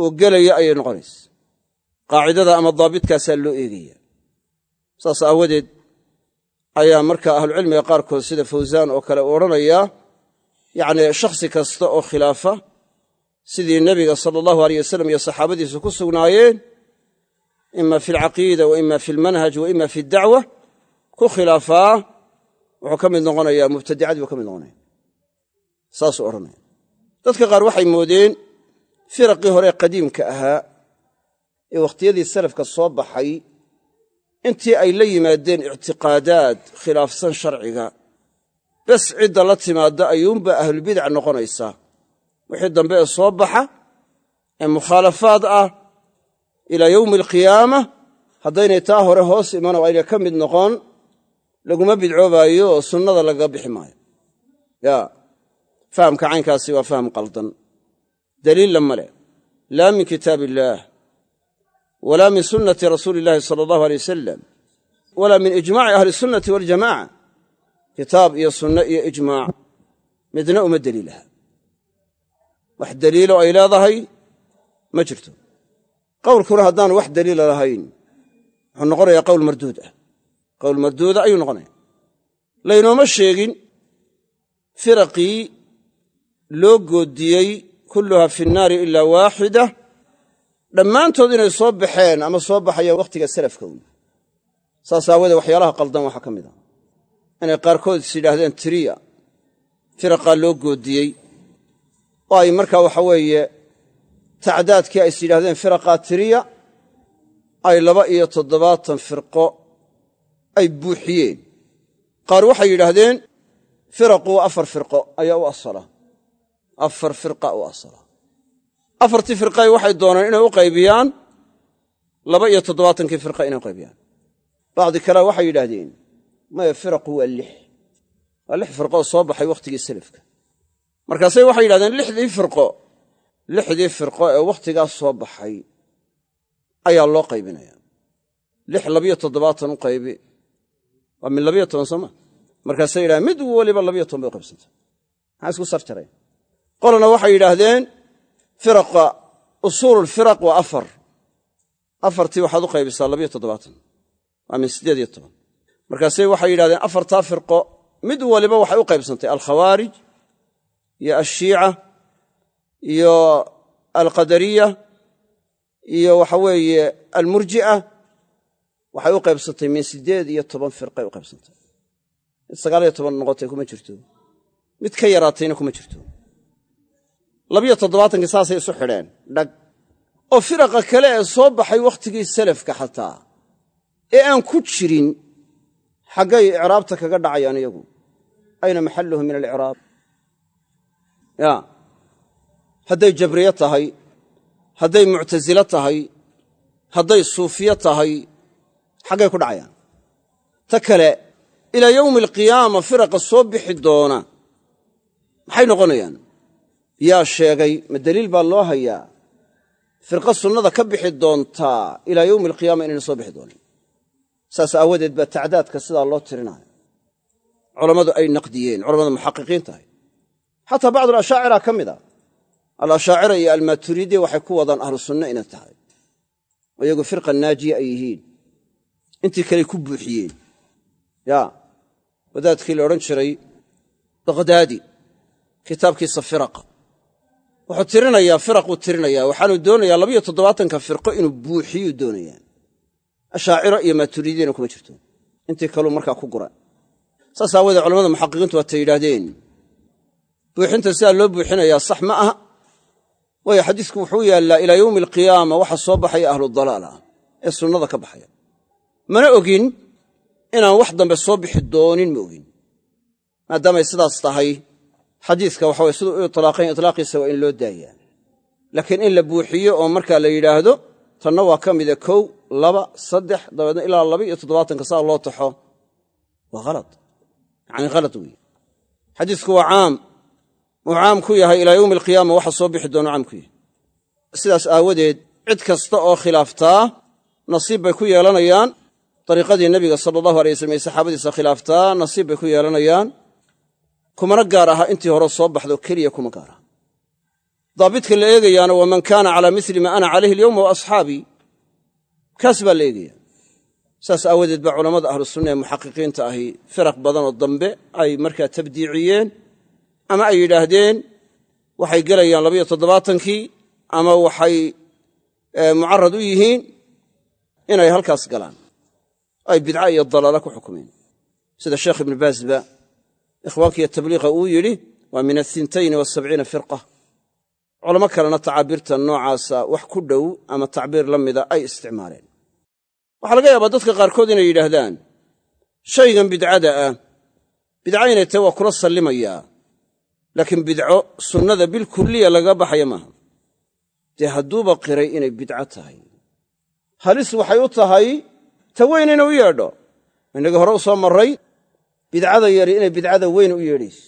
S1: uu gelayo ayay noqonaysaa. Qaacidada ama daabidkaasaa loo eegaya. Saas aawadeed ayaa marka ahlucilmiga qaarkood sida fawsaan oo kale u odhanayaa yacni shakhsi kasta oo khilaafa sidii nebiga sala allahu aleyh wasalam iyo saxaabadiisu ku sugnaayeen ima fi alcaqiida wa ima fi almanhaj wa ima fi addacwa ku khilaafaa wuxuu ka mid noqonayaa mubtadicadii buu ka mid noqonaya saasuu odhanaya dadka qaar waxay moodeen firaqii hore qadiimka ahaa ee wakhtiyadii salafka soo baxay intii ay la yimaadeen ictiqaadaad khilaafsan sharciga. Bes cidda la timaadda ayuunbaa ahlubidac noqonaysaa wixii dambe ee soo baxa ee mukhaalafaad ah ilaa yowmi alqiyaama haddaynay taa hore hoos iman oo aynay ka mid noqon laguma bidcoobaayo oo sunnada lagaga bixi maayo. Ya fahamka caynkaasi waa faham qaldan. Daliilla ma leh laa min kitaab illaah walaa min sunnati rasuuli illaahi sala allahu aley wasalam walaa min ijmaaci ahli sunnati waljamaca kitaab iyo sunne iyo ijmaac midna uma deliilaha wax daliilo ay leedahay ma jirto. Qowlkuna haddaanu wax daliila lahayn wuxuu noqonayaa qowl marduud ah. Qowl marduuda ayuu noqonaya. Laynooma sheegin firaqii loo goodiyey kulluha fi nnaari ilaa waaxida dhammaantood inay soo baxeen ama soo baxayaan wakhtiga salafka un saas aawoodee waxyaalaha qaldan waxaa ka mid ah. Inay qaarkood is yidhaahdeen tiriya firaqaa loo goodiyey oo ay markaa waxa weeye tacdaadkii ay is yidhahdeen tiriya ay laba iyo toddobaatan firqo ay buuxiyeen. Qaar waxay yidhaahdeen firaqu waa afar firqo ayaa u asala. Afar firqa u asala. Afartii firqay waxay dooneen inay u qaybiyaan laba iyo toddobaatankii firqa inay u qaybiyaan. Bacdi kale waxay yidhaahdeen maya firaqu waa lix. Waa lix firqo oo soo baxay wakhtigii selafka markaasay waxay yidhahdeen lixdii firqo lixdii firqo ee wakhtigaas soo baxay ayaa loo qaybinaya. Lix labiyo toddobaatan u qaybi waa min labiyo toban sooma markaasay yidhahdeen mid weliba labiyo toban bay u qaybsantay maxaa isku sar jareen qolana waxay yidhaahdeen firaqa usuululfiraq waa afar. Afartii waxaad u qaybisaa labiyo toddobaatan waa min siddeed iyo toban. Markaasay waxay yidhahdeen afartaa firqo mid waliba waxay u qaybsantay alkhawaarij iyo alshiica iyo alqadariya iyo waxa weeye almurji'a waxay u qaybsantay min siddeed iyo toban firqay u qaybsantay. Mid sagaaliyo toban noqotay kuma jirto. Mid ka yaraatayna kuma jirto. Labiyo toddobaatankii saasay isu xidheen. Dhag. Oo firaqa kale ee soo baxay wakhtigii salafka xataa ee aan ku jirin xaggay icraabta kaga dhacayaan iyagu. Ayna maxalluhu min alicraab ya. Hadday jabriye tahay hadday muctasile tahay hadday suufiye tahay xaggay ku dhacayaan. Ta kale ilaa yowmi alqiyaama firaqa soo bixi doona. Maxay noqonayaan? Yaa sheegay ma deliil baa loo hayaa. Firqa sunnada ka bixi doontaa ilaa yowmi alqiyaama inayna soo bixi doonin. Saas aawadeed baa tacdaadka sidaa loo tirinaayo culammadu ay naqdiyeen culamada muxaqiqiin tahay xataa bacdu alashaacira ka mid a. Alashaacira iyo almaturiidiya waxay ku wadaan ahlu sunna inay tahay. Oo firqa naajiya ay yihiin. Intii kaley ku buuxiyeen. Ya wadaadkii la odhan jiray bakhdaadi kitaabkiisa firaqa wuxuu tirinayaa firaquu tirinayaa. Waxaanu doonayaa labiyo toddobaatanka firqo inuu buuxiyuu doonayaa ashaaciro iyo maaturiidiyana kuma jirto. Intii kaluu markaa ku gura. Saas aawoodee culamada muxaqiqiintu waatay yidhaahdeen buuxinta sidaa loo buuxinayaa sax ma aha. Waayo xadiisku wuxuu yaallaa ilaa yowmi alqiyaama waxa soo baxaya ahlu dalaal ah ee sunnada ka baxaya. Mana ogin inaan wax dambe soo bixi doonin ma ogin. Maadaamay sidaas tahay xadiiska waxa weye siduu u itlaaqayn itlaaqiisa waa in loo daayaa. Laakiin in la buuxiyo oo markaa la yidhaahdo tanna waa ka mida kow laba saddex dabeedna ilaa laba iyo toddobaatanka saa loo taxo waa halad yacni halad weeye. Xadiisku waa caam wuu caam ku yahay ilaa yowmi alqiyaama waxa soo bixi doono caam ku yahay sidaas aawadeed cid kasta oo khilaaftaa nasiib bay ku yeelanayaan. Dariiqadii nebiga sala allahu alay waslm ee saxaabadiisa khilaaftaa nasiib bay ku yeelanayaan. Kumana gaar aha intii hore soo baxdo keliya kuma gaar aha. Daabidka la eegayaana waman kaana calaa misli maa ana calayhi alyowma wa asxaabii kaas baa la eegaya saas aawadeed baa culammada ahlu sunna ee muxaqiqiinta ahi firaq badanoo dambe ay markaa tabdiiciyeen ama ay yidhaahdeen waxay gelayaan labayo toddobaatankii ama waxay mucarad u yihiin inay halkaas galaan. Ay bidca iyo dalaala ku xukumeen. Sida sheekh ibnu baasba ikhwaankiiyo tabliiqa uu yidhi waa min athintayni wasabciina firqa. Culamo kalena tacaabiirta noocaasa wax ku dhow ama tacbiir la mida ay isticmaaleen. Waxaa laga yaabaa dadka qaarkood inay yidhaahdaan shaygan bidcada ah bidca inay tahay waa kula sallimayaa laakiin bidco sunnada bilkulliya lagaga baxaya maaha. Dee hadduuba qiray inay bidco tahay. Halis waxay u tahay ta weyn inay u yeedho. Innagii hore u soo marray bidcada yari inay bidcada weyn u yeedhayso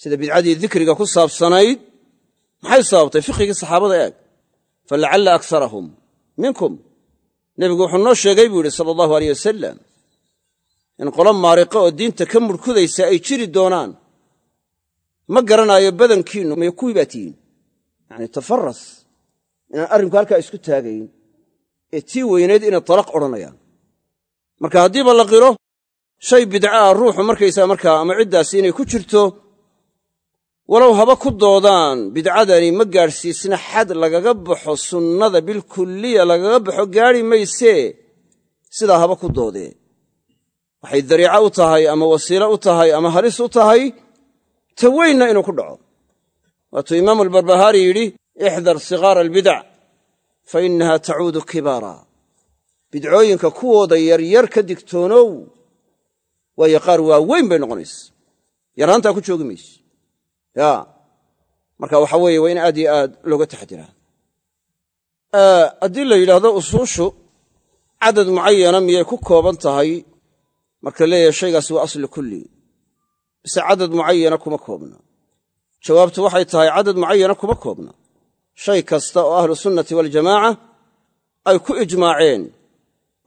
S1: sida bidcadii dikriga ku saabsanayd maxay sababtay fiqhigii saxaabada eeg. Falacalla akarahum minkum. Nebigu wuxuu noo sheegay buu yidhi sala allahu aleyh wasalam in qolo maariqa oo diinta ka murkudaysa ay jiri doonaan ma garanaayo badankiinnu may kuwii baa tihiin? Yacni tafaras inaan arrinku halkaa isku taagayn ee tii weynayd inay talaq odhanayaan. Marka haddiiba la qiro shay bidca ah ruuxu markaysaa markaa ama ciddaasi inay ku jirto walow haba ku doodaan bidcadani ma gaadhsiisna xad lagaga baxo sunnada bilkulliya lagaga baxo gaadhi maysee sidaa haba ku doodee. Waxay dariico u tahay ama wasiilo u tahay ama halis u tahay ta weynna inuu ku dhaco. Waatuu imaamu albarbahaari yidhi ixdar sigaara albidac fa innaha tacuudu kibaara. Bidcooyinka kuwooda yaryar ka digtoonow waayo qaar waaweyn bay noqonaysa yaraantaa ku joogi mayso ya marka waxa weeye waa in aad iyo aad looga taxadiraa haddii la yidhaahdo usuushu cadad mucayana miyay ku kooban tahay? Marka leeyahay shaygaasi waa aslu kulli bise cadad mucayana kuma koobna jawaabtu waxay tahay cadad mucayana kuma koobna shay kasta oo ahlu sunnati waljamaaca ay ku ijmaaceen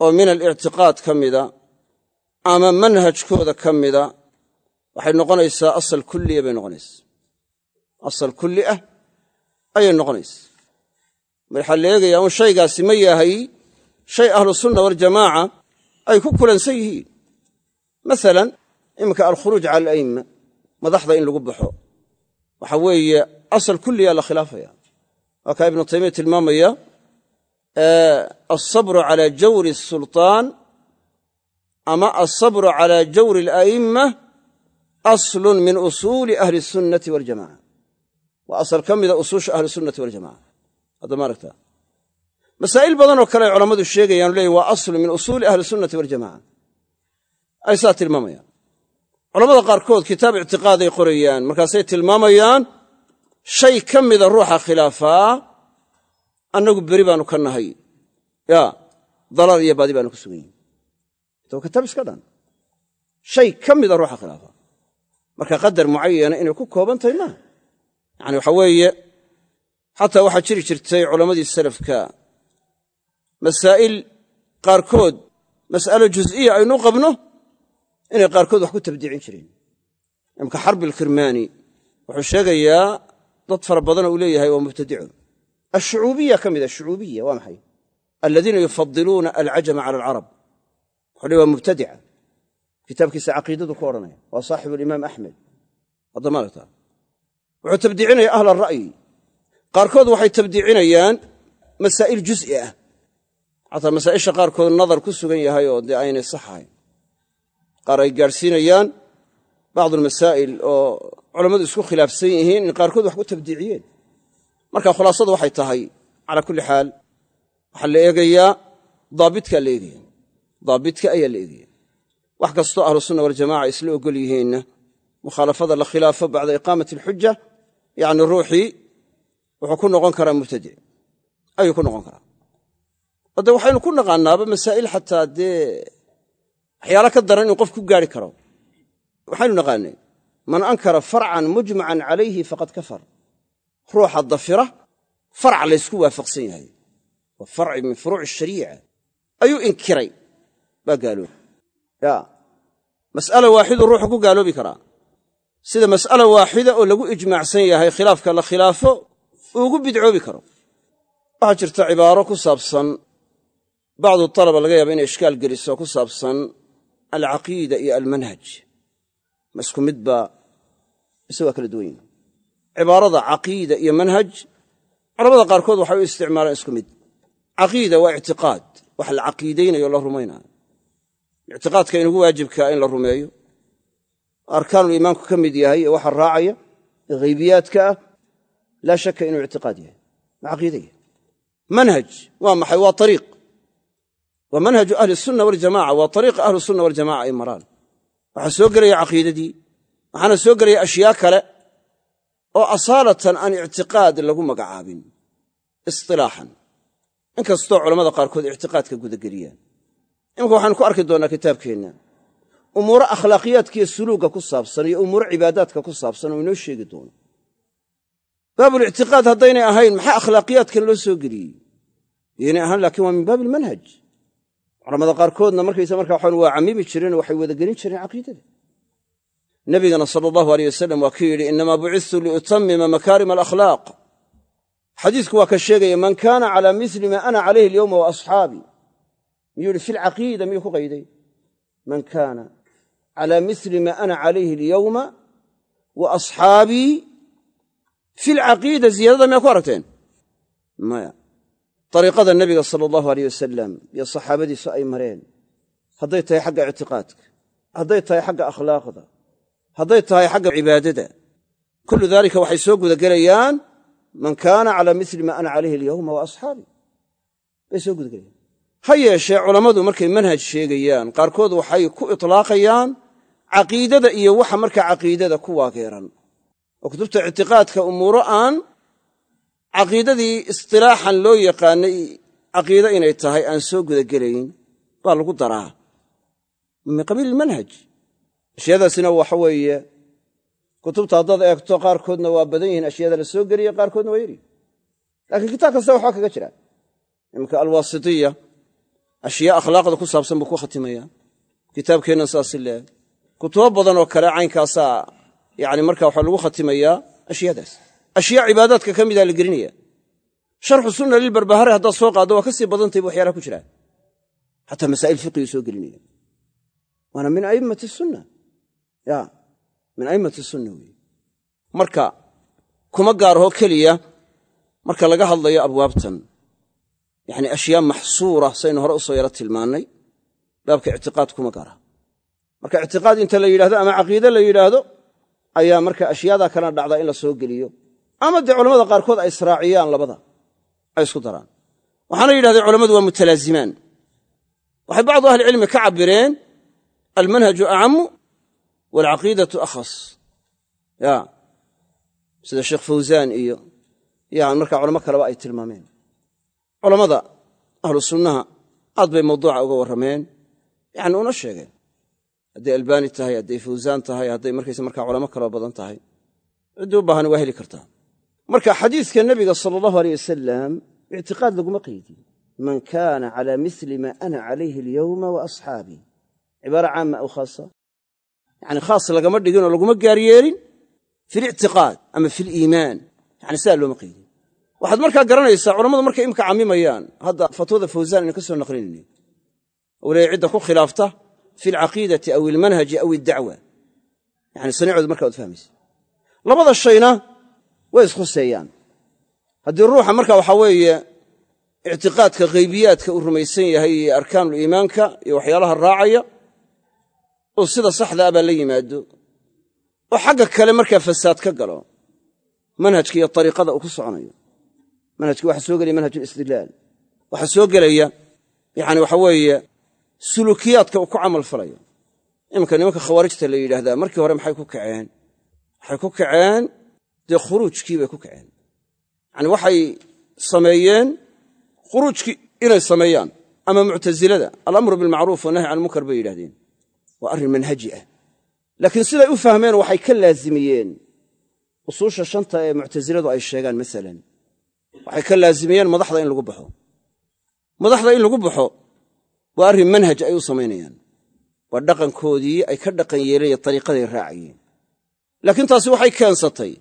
S1: oo min alictiqaad ka mida ama manhajkooda ka mida waxay noqonaysaa asal kulliya bay noqonaysaa. Asal kulli ah ayay noqonaysaa. Waxaa la eegayaa un shaygaasi ma yahay shay ahlu sunna waljamaaca ay ku kulansan yihiin. Masalan iminka alkhuruuj cala ala'imma madaxda in lagu baxo. Waxa weeye asal kulliya la khilaafaya. Waa kaa ibnu taymiya tilmaamaya alsabru cala jawri asulطaan ama alsabru cala jawri ala'imma aslun min usuuli ahli sunnati waljamaca waa asal ka mida usuusha ahli sunnati waljamaca haddama aragtaa masaa'il badanoo kale ay culammadu sheegayaan leeyi waa aslu min usuuli ahli sunnati waljamaca ay saa tilmaamayaan culamada qaarkood kitaab ictiqaaday qorayaan markaasay tilmaamayaan shay ka mida ruuxa khilaafaa annagu beri baanu ka nahay. Ya dalaal iyo baadi baanu ku sugan yihiin to kitaab iska dhan. Shay ka mida ruuxa khilaafaa marka qadar mucayana inay ku kooban tahay maaha yacani waxa weeye xataa waxaa jiri jirtay culammadii salafka. Masaa'il qaarkood mas'alo juz'iya aynu qabno inay qaarkood wax ku tabdiicin jireen imka xarbi alkirmaani wuxuu sheegayaa dad fara badanoo uu leeyahay waa mubtadico ashucuubiya ka mid a shucuubiya waa maxay? Aladiina yufadiluuna alcajama cala alcarab wuxuu le waa mubtadica kitaabkiisa caqiidadu ku odhanaya waa saaxibu alimaam axmed haddama aragtaa wuxuu tabdiicinaya ahla ra'yi qaarkood waxay tabdiicinayaan masaa'il juz'i ah. Xataa masaa'isha qaarkood nadar ku sugan yahay oo dee aynay sax ahayn qaar ay gaadhsiinayaan bacdu almasaa'il oo culammadu isku khilaafsan yihiin in qaarkood wax ku tabdiiciyeen. Marka khulaasadu waxay tahay calaa kulli xaal waxaa la eegayaa daabitkaa la eegaya daabitka ayaa la eegaya wax kastoo ahlu sunna waljamaca isla ogol yihiinna mukhaalafada la khilaafo bacda iqaamati alxuja yacni ruuxii wuxuu ku noqon karaa mubtadic ayuu ku noqon karaa. Ode waxaynu ku naqaanaaba masaa'il xataa dee waxyaala ka daran inuu qof ku gaari karo. Waxaynu naqaanay man ankara farcan mujmacan calayhi faqad kafar. Ruuxa dafira farc laysku waafaqsan yahay. Waa farci min furuuci shariica. Ayuu inkiray. Baa gaaloobi. Ya. Mas'ala waaxidu ruuxu ku gaaloobi karaa. Sida mas'ala waaxida oo lagu ijmaacsan yahay khilaafka la khilaafo uu ugu bidcoobi karo. Waxaa jirta cibaaro ku saabsan. Bacdu talaba laga yaaba inay ishkaal geliso ku saabsan alcaqiida iyo almanhaj ma isku midba mise waa kala duwan yihiin cibaarada caqiida iyo manhaj culamada qaarkood waxay u isticmaalaan isku mid caqiida waa ictiqaad wax la caqiidaynayo la rumaynayo ictiqaadka inugu waajibkaa in la rumeeyo arkaanul iimaanku ka mid yahay ee waxa raacaya ee haybiyaadka ah laa shaka inuu ictiqaad yahay ma caqiida yahay manhaj waa waa manhaju ahli sunna waljamaca waa ariiqa ahlu sunna waljamaca ay maraan. Waxaa soo gelaya caqiidadii waxaana soo gelaya ashyaa kale oo asaalatan aan ictiqaad lagu magacaabin. Isilaaxan inkastoo culamada qaarkood ictiqaadka gudageliyaan. Iminka waxaanu ku arki doonnaa kitaabkeenna. Umuuro akhlaaqiyaadkiiyo suluugga ku saabsan iyo umuuro cibaadaadka ku saabsan oo inoo sheegi doono. Baabulictiqaad haddaynay ahayn maxaa akhlaaqiyaadkan loo soo geliyey? Yaynay ahaan laakiin waa min baabi ilmanhaj culamada qaarkoodna markaysa markaa waxaan waa cammimi jireen oo waxay wadagelin jireen caqiidada. Nabigana sala allahu aleyh wasalam waa ku yidhi innamaa bucistu liutamima makaarima alakhlaaq. Xadiisku waa ka sheegaya man kaana calaa mili ma ana calayhi alyowma wa asxaabii miyuu yihi fi lcaqiida miyuu ku qayday. Man kaana calaa mili ma ana calayhi alyowma wa asxaabii fi lcaqiida ziyaadada miyaa ku aragteen maya ariiqada nebiga sala allahu aleyh wasalam iyo saxaabadiisu ay mareen hadday tahay xagga ictiqaadka hadday tahay xagga akhlaaqda hadday tahay xagga cibaadada kullu daalika waxay soo gudagelayaan man kaana calaa mili ma ana calayhi alyowma wa asxaabii bay soo gudagelayaan ha yeeshee culammadu markay manhaj sheegayaan qaarkood waxay ku itlaaqayaan caqiidada iyo waxa markaa caqiidada ku waageeran oo kutubta ictiqaadka umuuro aan caqiidadii istilaaxan loo yaqaanay caqiide inay tahay aan soo gudagelayn baa lagu daraa. Min qabiil ilmanhaj ashyaadaasina waxa weeye kutubta haddaad eegto qaarkoodna waa badan yihiin ashyaada la soo geliya qaarkoodna waa yari. Laakiin kitaab kasta waxbaa kaga jira. Iminka alwaasitiya ashyaa akhlaaqda ku saabsan buu ku khatimaya. Kitaabkeennan saasi leeg kutubo badan oo kale caynkaasaa yani marka waxaa lagu khatimayaa ashyaadaas ashyaa cibaadaadka ka mida la gelinaya. Sharxu sunna lilbarbahare haddaad soo qaaddo waa ka sii badantay bu waxyaalaha ku jiraan xataa masaa'il fiqigii soo gelinaya. Waana min a'immati sunna. Ya min a'immati sunna weeye. Marka kuma gaarho keliya marka laga hadlayo abwaabtan. Yacni ashyaa maxsuura saynu hore u soo yaro tilmaannay baabka ictiqaad kuma gaara marka ictiqaad inta la yidhahdo ama caqiide la yidhaahdo ayaa marka ashyaadaa kalena dhacdaa in la soo geliyo ama dee culamada qaarkood ay israaciyaan labada ay isku daraan. Waxaana yidhahdeen culammadu waa mutalaazimaan. Waxay bacdu ahlicilmi ka cabbireen almanhaju acamu waalcaqiidatu akhas. Ya sida sheekh fawsaan iyo yan markaa culamo kaleba ay tilmaameen. Culammada ahlu sunnaha aad bay mawduuca uga warrameen. Yani una sheegeen. Hadday albaani tahay hadday fawsaan tahay hadday markaysa markaa culamo kaloo badan tahay. Ciddii u baahan waa heli kartaa marka xadiiska nebiga sala allahu aleyh wasalam ictiqaad laguma qeydin. Man kaana calaa mili ma ana calayhi alyowma wa asxaabii cibaara caama aw khaasa yani khaas lagama dhigin oo laguma gaar yeelin fi lictiqaad ama fi liimaan yani sidaa looma qeydin. Waxaad markaa garanaysaa culammadu markay imka cammimayaan hadda fatwada fawsaan aynu ka soo naqlinayni waliya cidda ku khilaafta fi alcaqiidati aw ilmanhaji aw iddacwa yani saniicooda markaa waad fahmaysa labada shayna way iskhuseeyaan haddii ruuxa marka waxaa weeye ictiqaadka haybiyaadka uu rumaysan yahay iyo arkaanul iimaanka iyo waxyaalaha raacaya oo sida saxda ah baa la yimaado oo xagga kale markaa fasaad ka galo manhajka iyo ariiqada uu ku soconayo. Manhajki waxaa soo gelaya manhaj alistidlaal waxaa soo gelaya yani waxa weeye sulukiyaadka uu ku camal falayo. Iminka nimanka khawaarijta la yidhaahdaa markii hore maxay ku kaceen? Waxay ku kaceen dee khuruujkii bay ku kaceen. Yani waxay sameeyeen khuruujkii inay sameeyaan ama muctasilada alamru bilmacruuf wanahy can munkar bay yidhahdeen waa arrin manhaji ah. Laakiin siday u fahmeen waxay ka laazimiyeen usuusha shanta ee muctasiladu ay sheegaan masalan waxay ka laazimiyeen madaxda in lagu baxo. Madaxda in lagu baxo waa arrin manhaj ay u samaynayaan. Waa dhaqankoodii ay ka dhaqan yeeleen ariiqaday raacayeen. Laakiin taasi waxay keensatay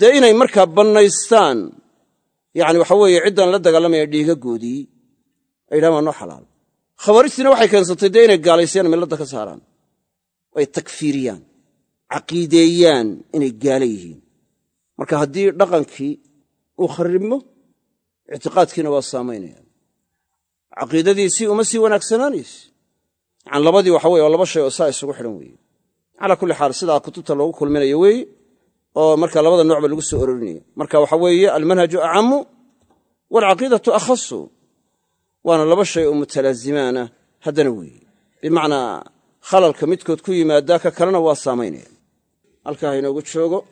S1: dee inay markaa bannaystaan. Yani waxa weeye ciddan la dagaalamaya dhiigagoodii ay yidhahan waa noo xalaal. Khawaarijtiina waxay keensatay dee inay gaalaysayaan milladda ka saaraan. Ay takfiiriyaan caqiideeyaan inay gaala yihiin. Marka haddii dhaqankii uu kharribmo ictiqaadkiina waa saamaynayaan. Caqiidadiisii uma sii wanaagsanaanayse yani labadii waxa weye waa laba shay oo saa isugu xidhan weeye. Calaa kulli xaal sidaa kutubta loogu kulminayo weeye oo marka labada noocba lagu soo ororinayo marka waxa weeye almanhaju acamu waalcaqiidatu akhasu waana laba shay oo mutalaazimaana haddana weeye. Bimacnaa khalalka midkood ku yimaadaa ka kalena waa saamaynaya. Halkaa inoogu joogo.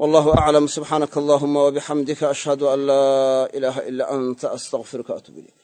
S1: Wallahu aclam subxaanaka allahuma wabixamdika ashhadu an laa ilaaha ilaa anta astaqfiruka atub ilayk